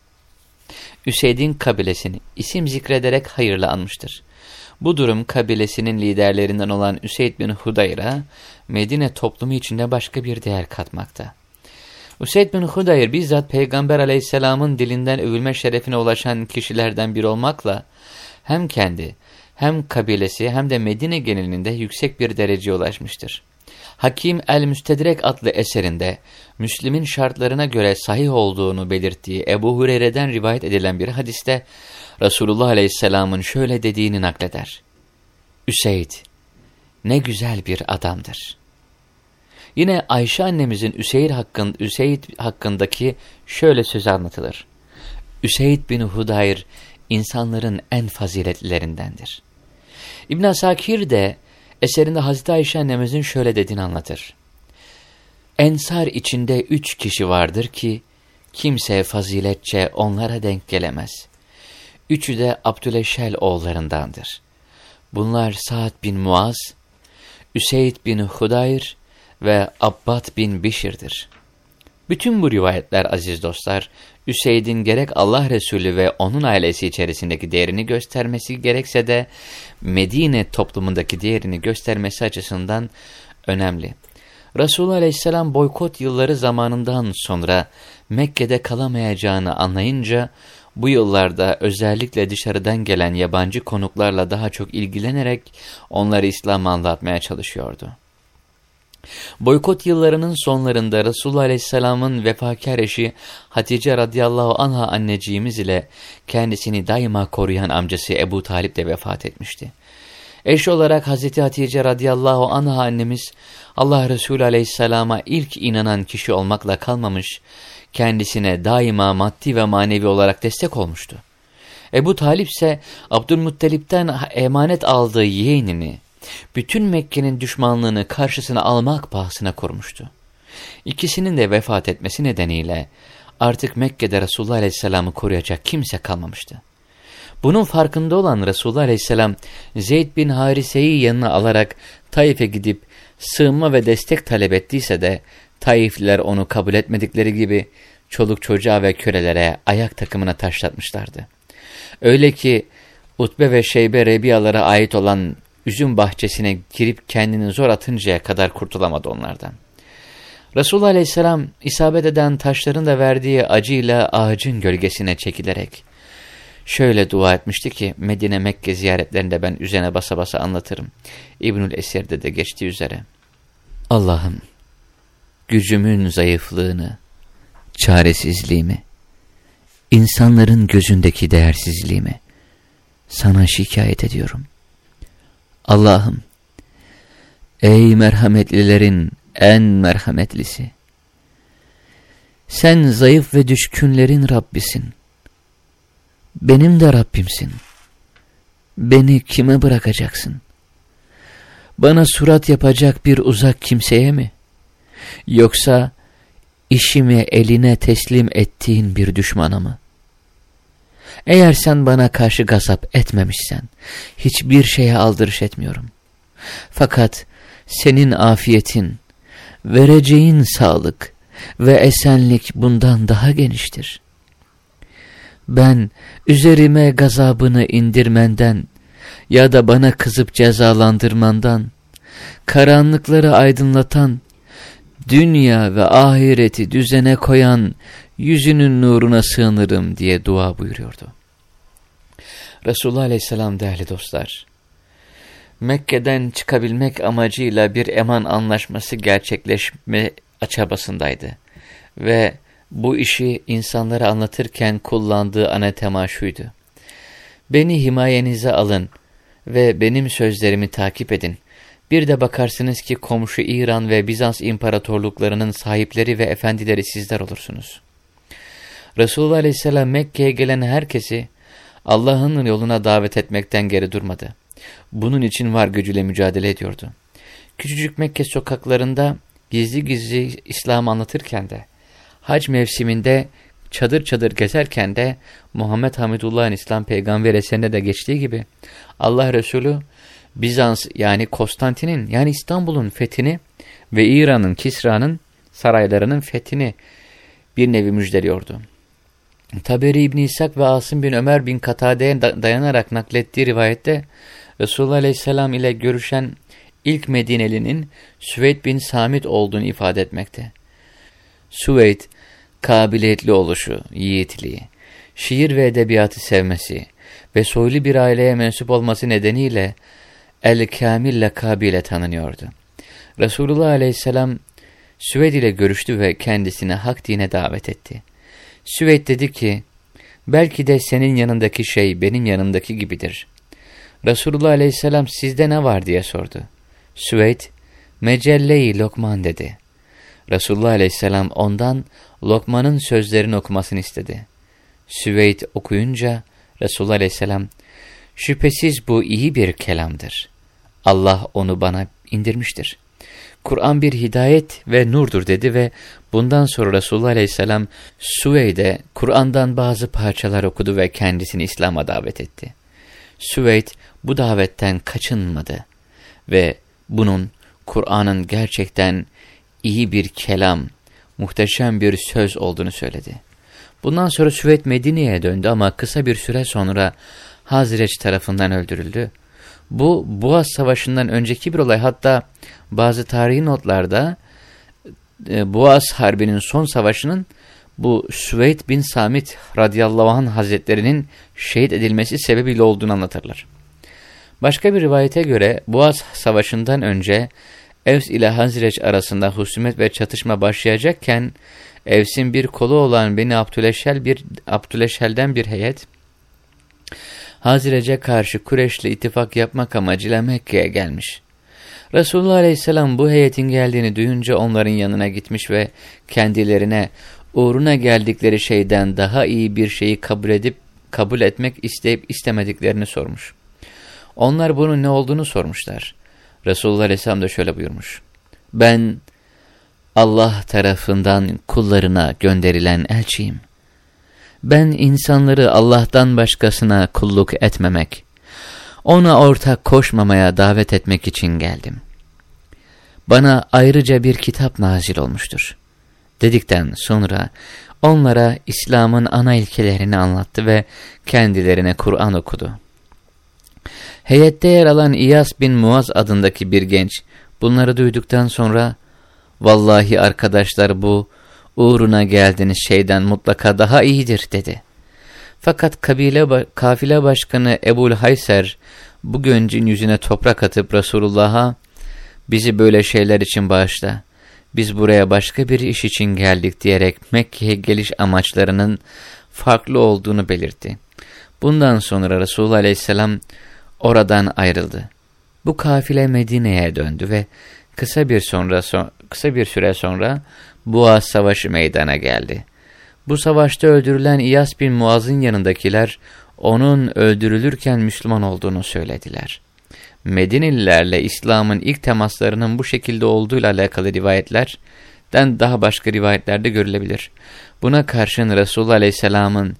Üseyd'in kabilesini isim zikrederek hayırlı anmıştır. Bu durum kabilesinin liderlerinden olan Üseyd bin Hudayr'a Medine toplumu içinde başka bir değer katmakta. Useyd bin Hudayr bizzat Peygamber aleyhisselamın dilinden övülme şerefine ulaşan kişilerden biri olmakla hem kendi hem kabilesi hem de Medine genelinde yüksek bir dereceye ulaşmıştır. Hakim el-Müstedrek adlı eserinde Müslim'in şartlarına göre sahih olduğunu belirttiği Ebu Hureyre'den rivayet edilen bir hadiste Resulullah Aleyhisselam'ın şöyle dediğini nakleder. Üseyd ne güzel bir adamdır. Yine Ayşe annemizin Üseyd, hakkın, hakkındaki şöyle söz anlatılır. Üseyd bin Hudayr insanların en faziletlilerindendir. İbn Asakir de eserinde Hazreti Ayşe annemizin şöyle dediğini anlatır. Ensar içinde üç kişi vardır ki kimse faziletçe onlara denk gelemez. Üçü de Abdüleşel oğullarındandır. Bunlar Sa'd bin Muaz, Üseyd bin Hudayr ve Abbad bin Bişir'dir. Bütün bu rivayetler aziz dostlar, Üseyd'in gerek Allah Resulü ve onun ailesi içerisindeki değerini göstermesi gerekse de Medine toplumundaki değerini göstermesi açısından önemli. Resulullah Aleyhisselam boykot yılları zamanından sonra Mekke'de kalamayacağını anlayınca bu yıllarda özellikle dışarıdan gelen yabancı konuklarla daha çok ilgilenerek onları İslam'ı anlatmaya çalışıyordu. Boykot yıllarının sonlarında Resulullah Aleyhisselam'ın vefakar eşi Hatice radıyallahu anha anneciğimiz ile kendisini daima koruyan amcası Ebu Talip de vefat etmişti. Eş olarak Hazreti Hatice radıyallahu anha annemiz Allah Resulü aleyhisselama ilk inanan kişi olmakla kalmamış, kendisine daima maddi ve manevi olarak destek olmuştu. Ebu Talip ise Abdülmuttalip'ten emanet aldığı yeğenini, bütün Mekke'nin düşmanlığını karşısına almak pahasına korumuştu. İkisinin de vefat etmesi nedeniyle artık Mekke'de Resulullah Aleyhisselam'ı koruyacak kimse kalmamıştı. Bunun farkında olan Resulullah Aleyhisselam Zeyd bin Harise'yi yanına alarak Taif'e gidip sığınma ve destek talep ettiyse de Taifliler onu kabul etmedikleri gibi çoluk çocuğa ve kölelere ayak takımına taşlatmışlardı. Öyle ki Utbe ve Şeybe Rebiyalara ait olan üzüm bahçesine girip kendini zor atıncaya kadar kurtulamadı onlardan. Resulullah Aleyhisselam isabet eden taşların da verdiği acıyla ağacın gölgesine çekilerek şöyle dua etmişti ki Medine Mekke ziyaretlerinde ben üzerine basa basa anlatırım. İbnül Esir'de de geçtiği üzere. Allah'ım gücümün zayıflığını, çaresizliğimi, insanların gözündeki değersizliğimi sana şikayet ediyorum. Allah'ım, ey merhametlilerin en merhametlisi, sen zayıf ve düşkünlerin Rabbisin. Benim de Rabbimsin. Beni kime bırakacaksın? Bana surat yapacak bir uzak kimseye mi? Yoksa işimi eline teslim ettiğin bir düşmana mı? Eğer sen bana karşı gazap etmemişsen, hiçbir şeye aldırış etmiyorum. Fakat senin afiyetin, vereceğin sağlık ve esenlik bundan daha geniştir. Ben üzerime gazabını indirmenden ya da bana kızıp cezalandırmandan, karanlıkları aydınlatan, dünya ve ahireti düzene koyan yüzünün nuruna sığınırım diye dua buyuruyordu. Resulullah Aleyhisselam değerli dostlar, Mekke'den çıkabilmek amacıyla bir eman anlaşması gerçekleşme çabasındaydı. Ve bu işi insanlara anlatırken kullandığı ana tema şuydu. Beni himayenize alın ve benim sözlerimi takip edin. Bir de bakarsınız ki komşu İran ve Bizans imparatorluklarının sahipleri ve efendileri sizler olursunuz. Resulullah Aleyhisselam Mekke'ye gelen herkesi Allah'ın yoluna davet etmekten geri durmadı. Bunun için var gücüyle mücadele ediyordu. Küçücük Mekke sokaklarında gizli gizli İslam anlatırken de, hac mevsiminde çadır çadır gezerken de Muhammed Hamidullah'ın İslam peygamber eserinde de geçtiği gibi Allah Resulü Bizans yani Konstantin'in yani İstanbul'un fethini ve İran'ın Kisra'nın saraylarının fethini bir nevi müjdeliyordu. Taberi İbni İshak ve Asım bin Ömer bin Katade'ye dayanarak naklettiği rivayette Resulullah Aleyhisselam ile görüşen ilk Medinelinin Süveyd bin Samit olduğunu ifade etmekte. Süveyd, kabiliyetli oluşu, yiğitliği, şiir ve edebiyatı sevmesi ve soylu bir aileye mensup olması nedeniyle El-Kamil lakabıyla tanınıyordu. Resulullah Aleyhisselam Süveyd ile görüştü ve kendisine hak dine davet etti. Süveyd dedi ki, belki de senin yanındaki şey benim yanımdaki gibidir. Resulullah aleyhisselam sizde ne var diye sordu. Süveyd, Mecelle-i Lokman dedi. Resulullah aleyhisselam ondan Lokman'ın sözlerini okumasını istedi. Süveyd okuyunca Resulullah aleyhisselam şüphesiz bu iyi bir kelamdır. Allah onu bana indirmiştir. Kur'an bir hidayet ve nurdur dedi ve bundan sonra Resulullah aleyhisselam Süveyd'e Kur'an'dan bazı parçalar okudu ve kendisini İslam'a davet etti. Süveyd bu davetten kaçınmadı ve bunun Kur'an'ın gerçekten iyi bir kelam, muhteşem bir söz olduğunu söyledi. Bundan sonra Süveyd Medine'ye döndü ama kısa bir süre sonra Hazreç tarafından öldürüldü. Bu Boğaz Savaşı'ndan önceki bir olay hatta bazı tarihi notlarda e, Boğaz Harbi'nin son savaşının bu Süveyd bin Samit radıyallahu anh hazretlerinin şehit edilmesi sebebiyle olduğunu anlatırlar. Başka bir rivayete göre Boğaz Savaşı'ndan önce Evs ile Hazreç arasında husumet ve çatışma başlayacakken Evs'in bir kolu olan Beni Abdüleşel bir Abdüleşel'den bir heyet Hazrec'e karşı Kureş'le ittifak yapmak amacıyla Mekke'ye gelmiş. Resulullah Aleyhisselam bu heyetin geldiğini duyunca onların yanına gitmiş ve kendilerine uğruna geldikleri şeyden daha iyi bir şeyi kabul edip kabul etmek isteyip istemediklerini sormuş. Onlar bunun ne olduğunu sormuşlar. Resulullah Aleyhisselam da şöyle buyurmuş. Ben Allah tarafından kullarına gönderilen elçiyim. Ben insanları Allah'tan başkasına kulluk etmemek, ona ortak koşmamaya davet etmek için geldim. Bana ayrıca bir kitap nazil olmuştur. Dedikten sonra onlara İslam'ın ana ilkelerini anlattı ve kendilerine Kur'an okudu. Heyette yer alan İyas bin Muaz adındaki bir genç bunları duyduktan sonra vallahi arkadaşlar bu uğruna geldiğiniz şeyden mutlaka daha iyidir dedi. Fakat kabile kafile başkanı Ebul Hayser bu göncün yüzüne toprak atıp Resulullah'a bizi böyle şeyler için bağışla. Biz buraya başka bir iş için geldik diyerek Mekke'ye geliş amaçlarının farklı olduğunu belirtti. Bundan sonra Resulullah Aleyhisselam oradan ayrıldı. Bu kafile Medine'ye döndü ve kısa bir sonra so kısa bir süre sonra Boğaz Savaşı meydana geldi. Bu savaşta öldürülen İyas bin Muaz'ın yanındakiler onun öldürülürken Müslüman olduğunu söylediler. Medinelilerle İslam'ın ilk temaslarının bu şekilde olduğuyla alakalı rivayetlerden daha başka rivayetlerde görülebilir. Buna karşın Resulullah Aleyhisselam'ın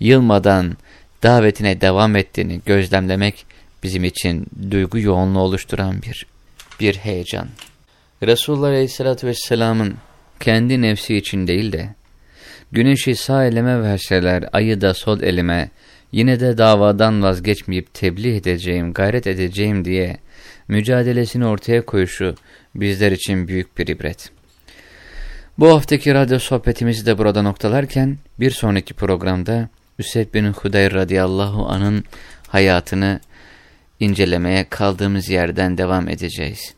yılmadan davetine devam ettiğini gözlemlemek bizim için duygu yoğunluğu oluşturan bir bir heyecan. Resulullah Aleyhisselatü Vesselam'ın kendi nefsi için değil de, güneşi sağ elime verseler, ayı da sol elime, yine de davadan vazgeçmeyip tebliğ edeceğim, gayret edeceğim diye mücadelesini ortaya koyuşu bizler için büyük bir ibret. Bu haftaki radyo sohbetimizi de burada noktalarken bir sonraki programda Üseyd bin Hudayr radıyallahu anın hayatını incelemeye kaldığımız yerden devam edeceğiz.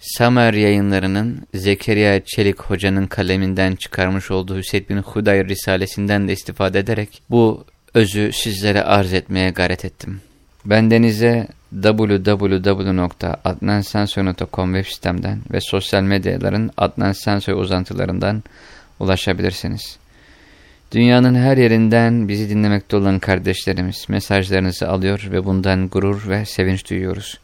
Samer yayınlarının Zekeriya Çelik hocanın kaleminden çıkarmış olduğu Hüseyin bin Hudayr Risalesinden de istifade ederek bu özü sizlere arz etmeye gayret ettim. Bendenize www.adnansensoy.com web sitemden ve sosyal medyaların Adnan Sensoy uzantılarından ulaşabilirsiniz. Dünyanın her yerinden bizi dinlemekte olan kardeşlerimiz mesajlarınızı alıyor ve bundan gurur ve sevinç duyuyoruz.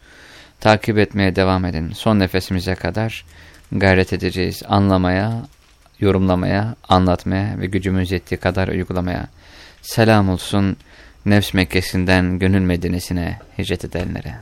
Takip etmeye devam edin. Son nefesimize kadar gayret edeceğiz. Anlamaya, yorumlamaya, anlatmaya ve gücümüz yettiği kadar uygulamaya. Selam olsun nefs Mekkesi'nden gönül medinesine hicret edenlere.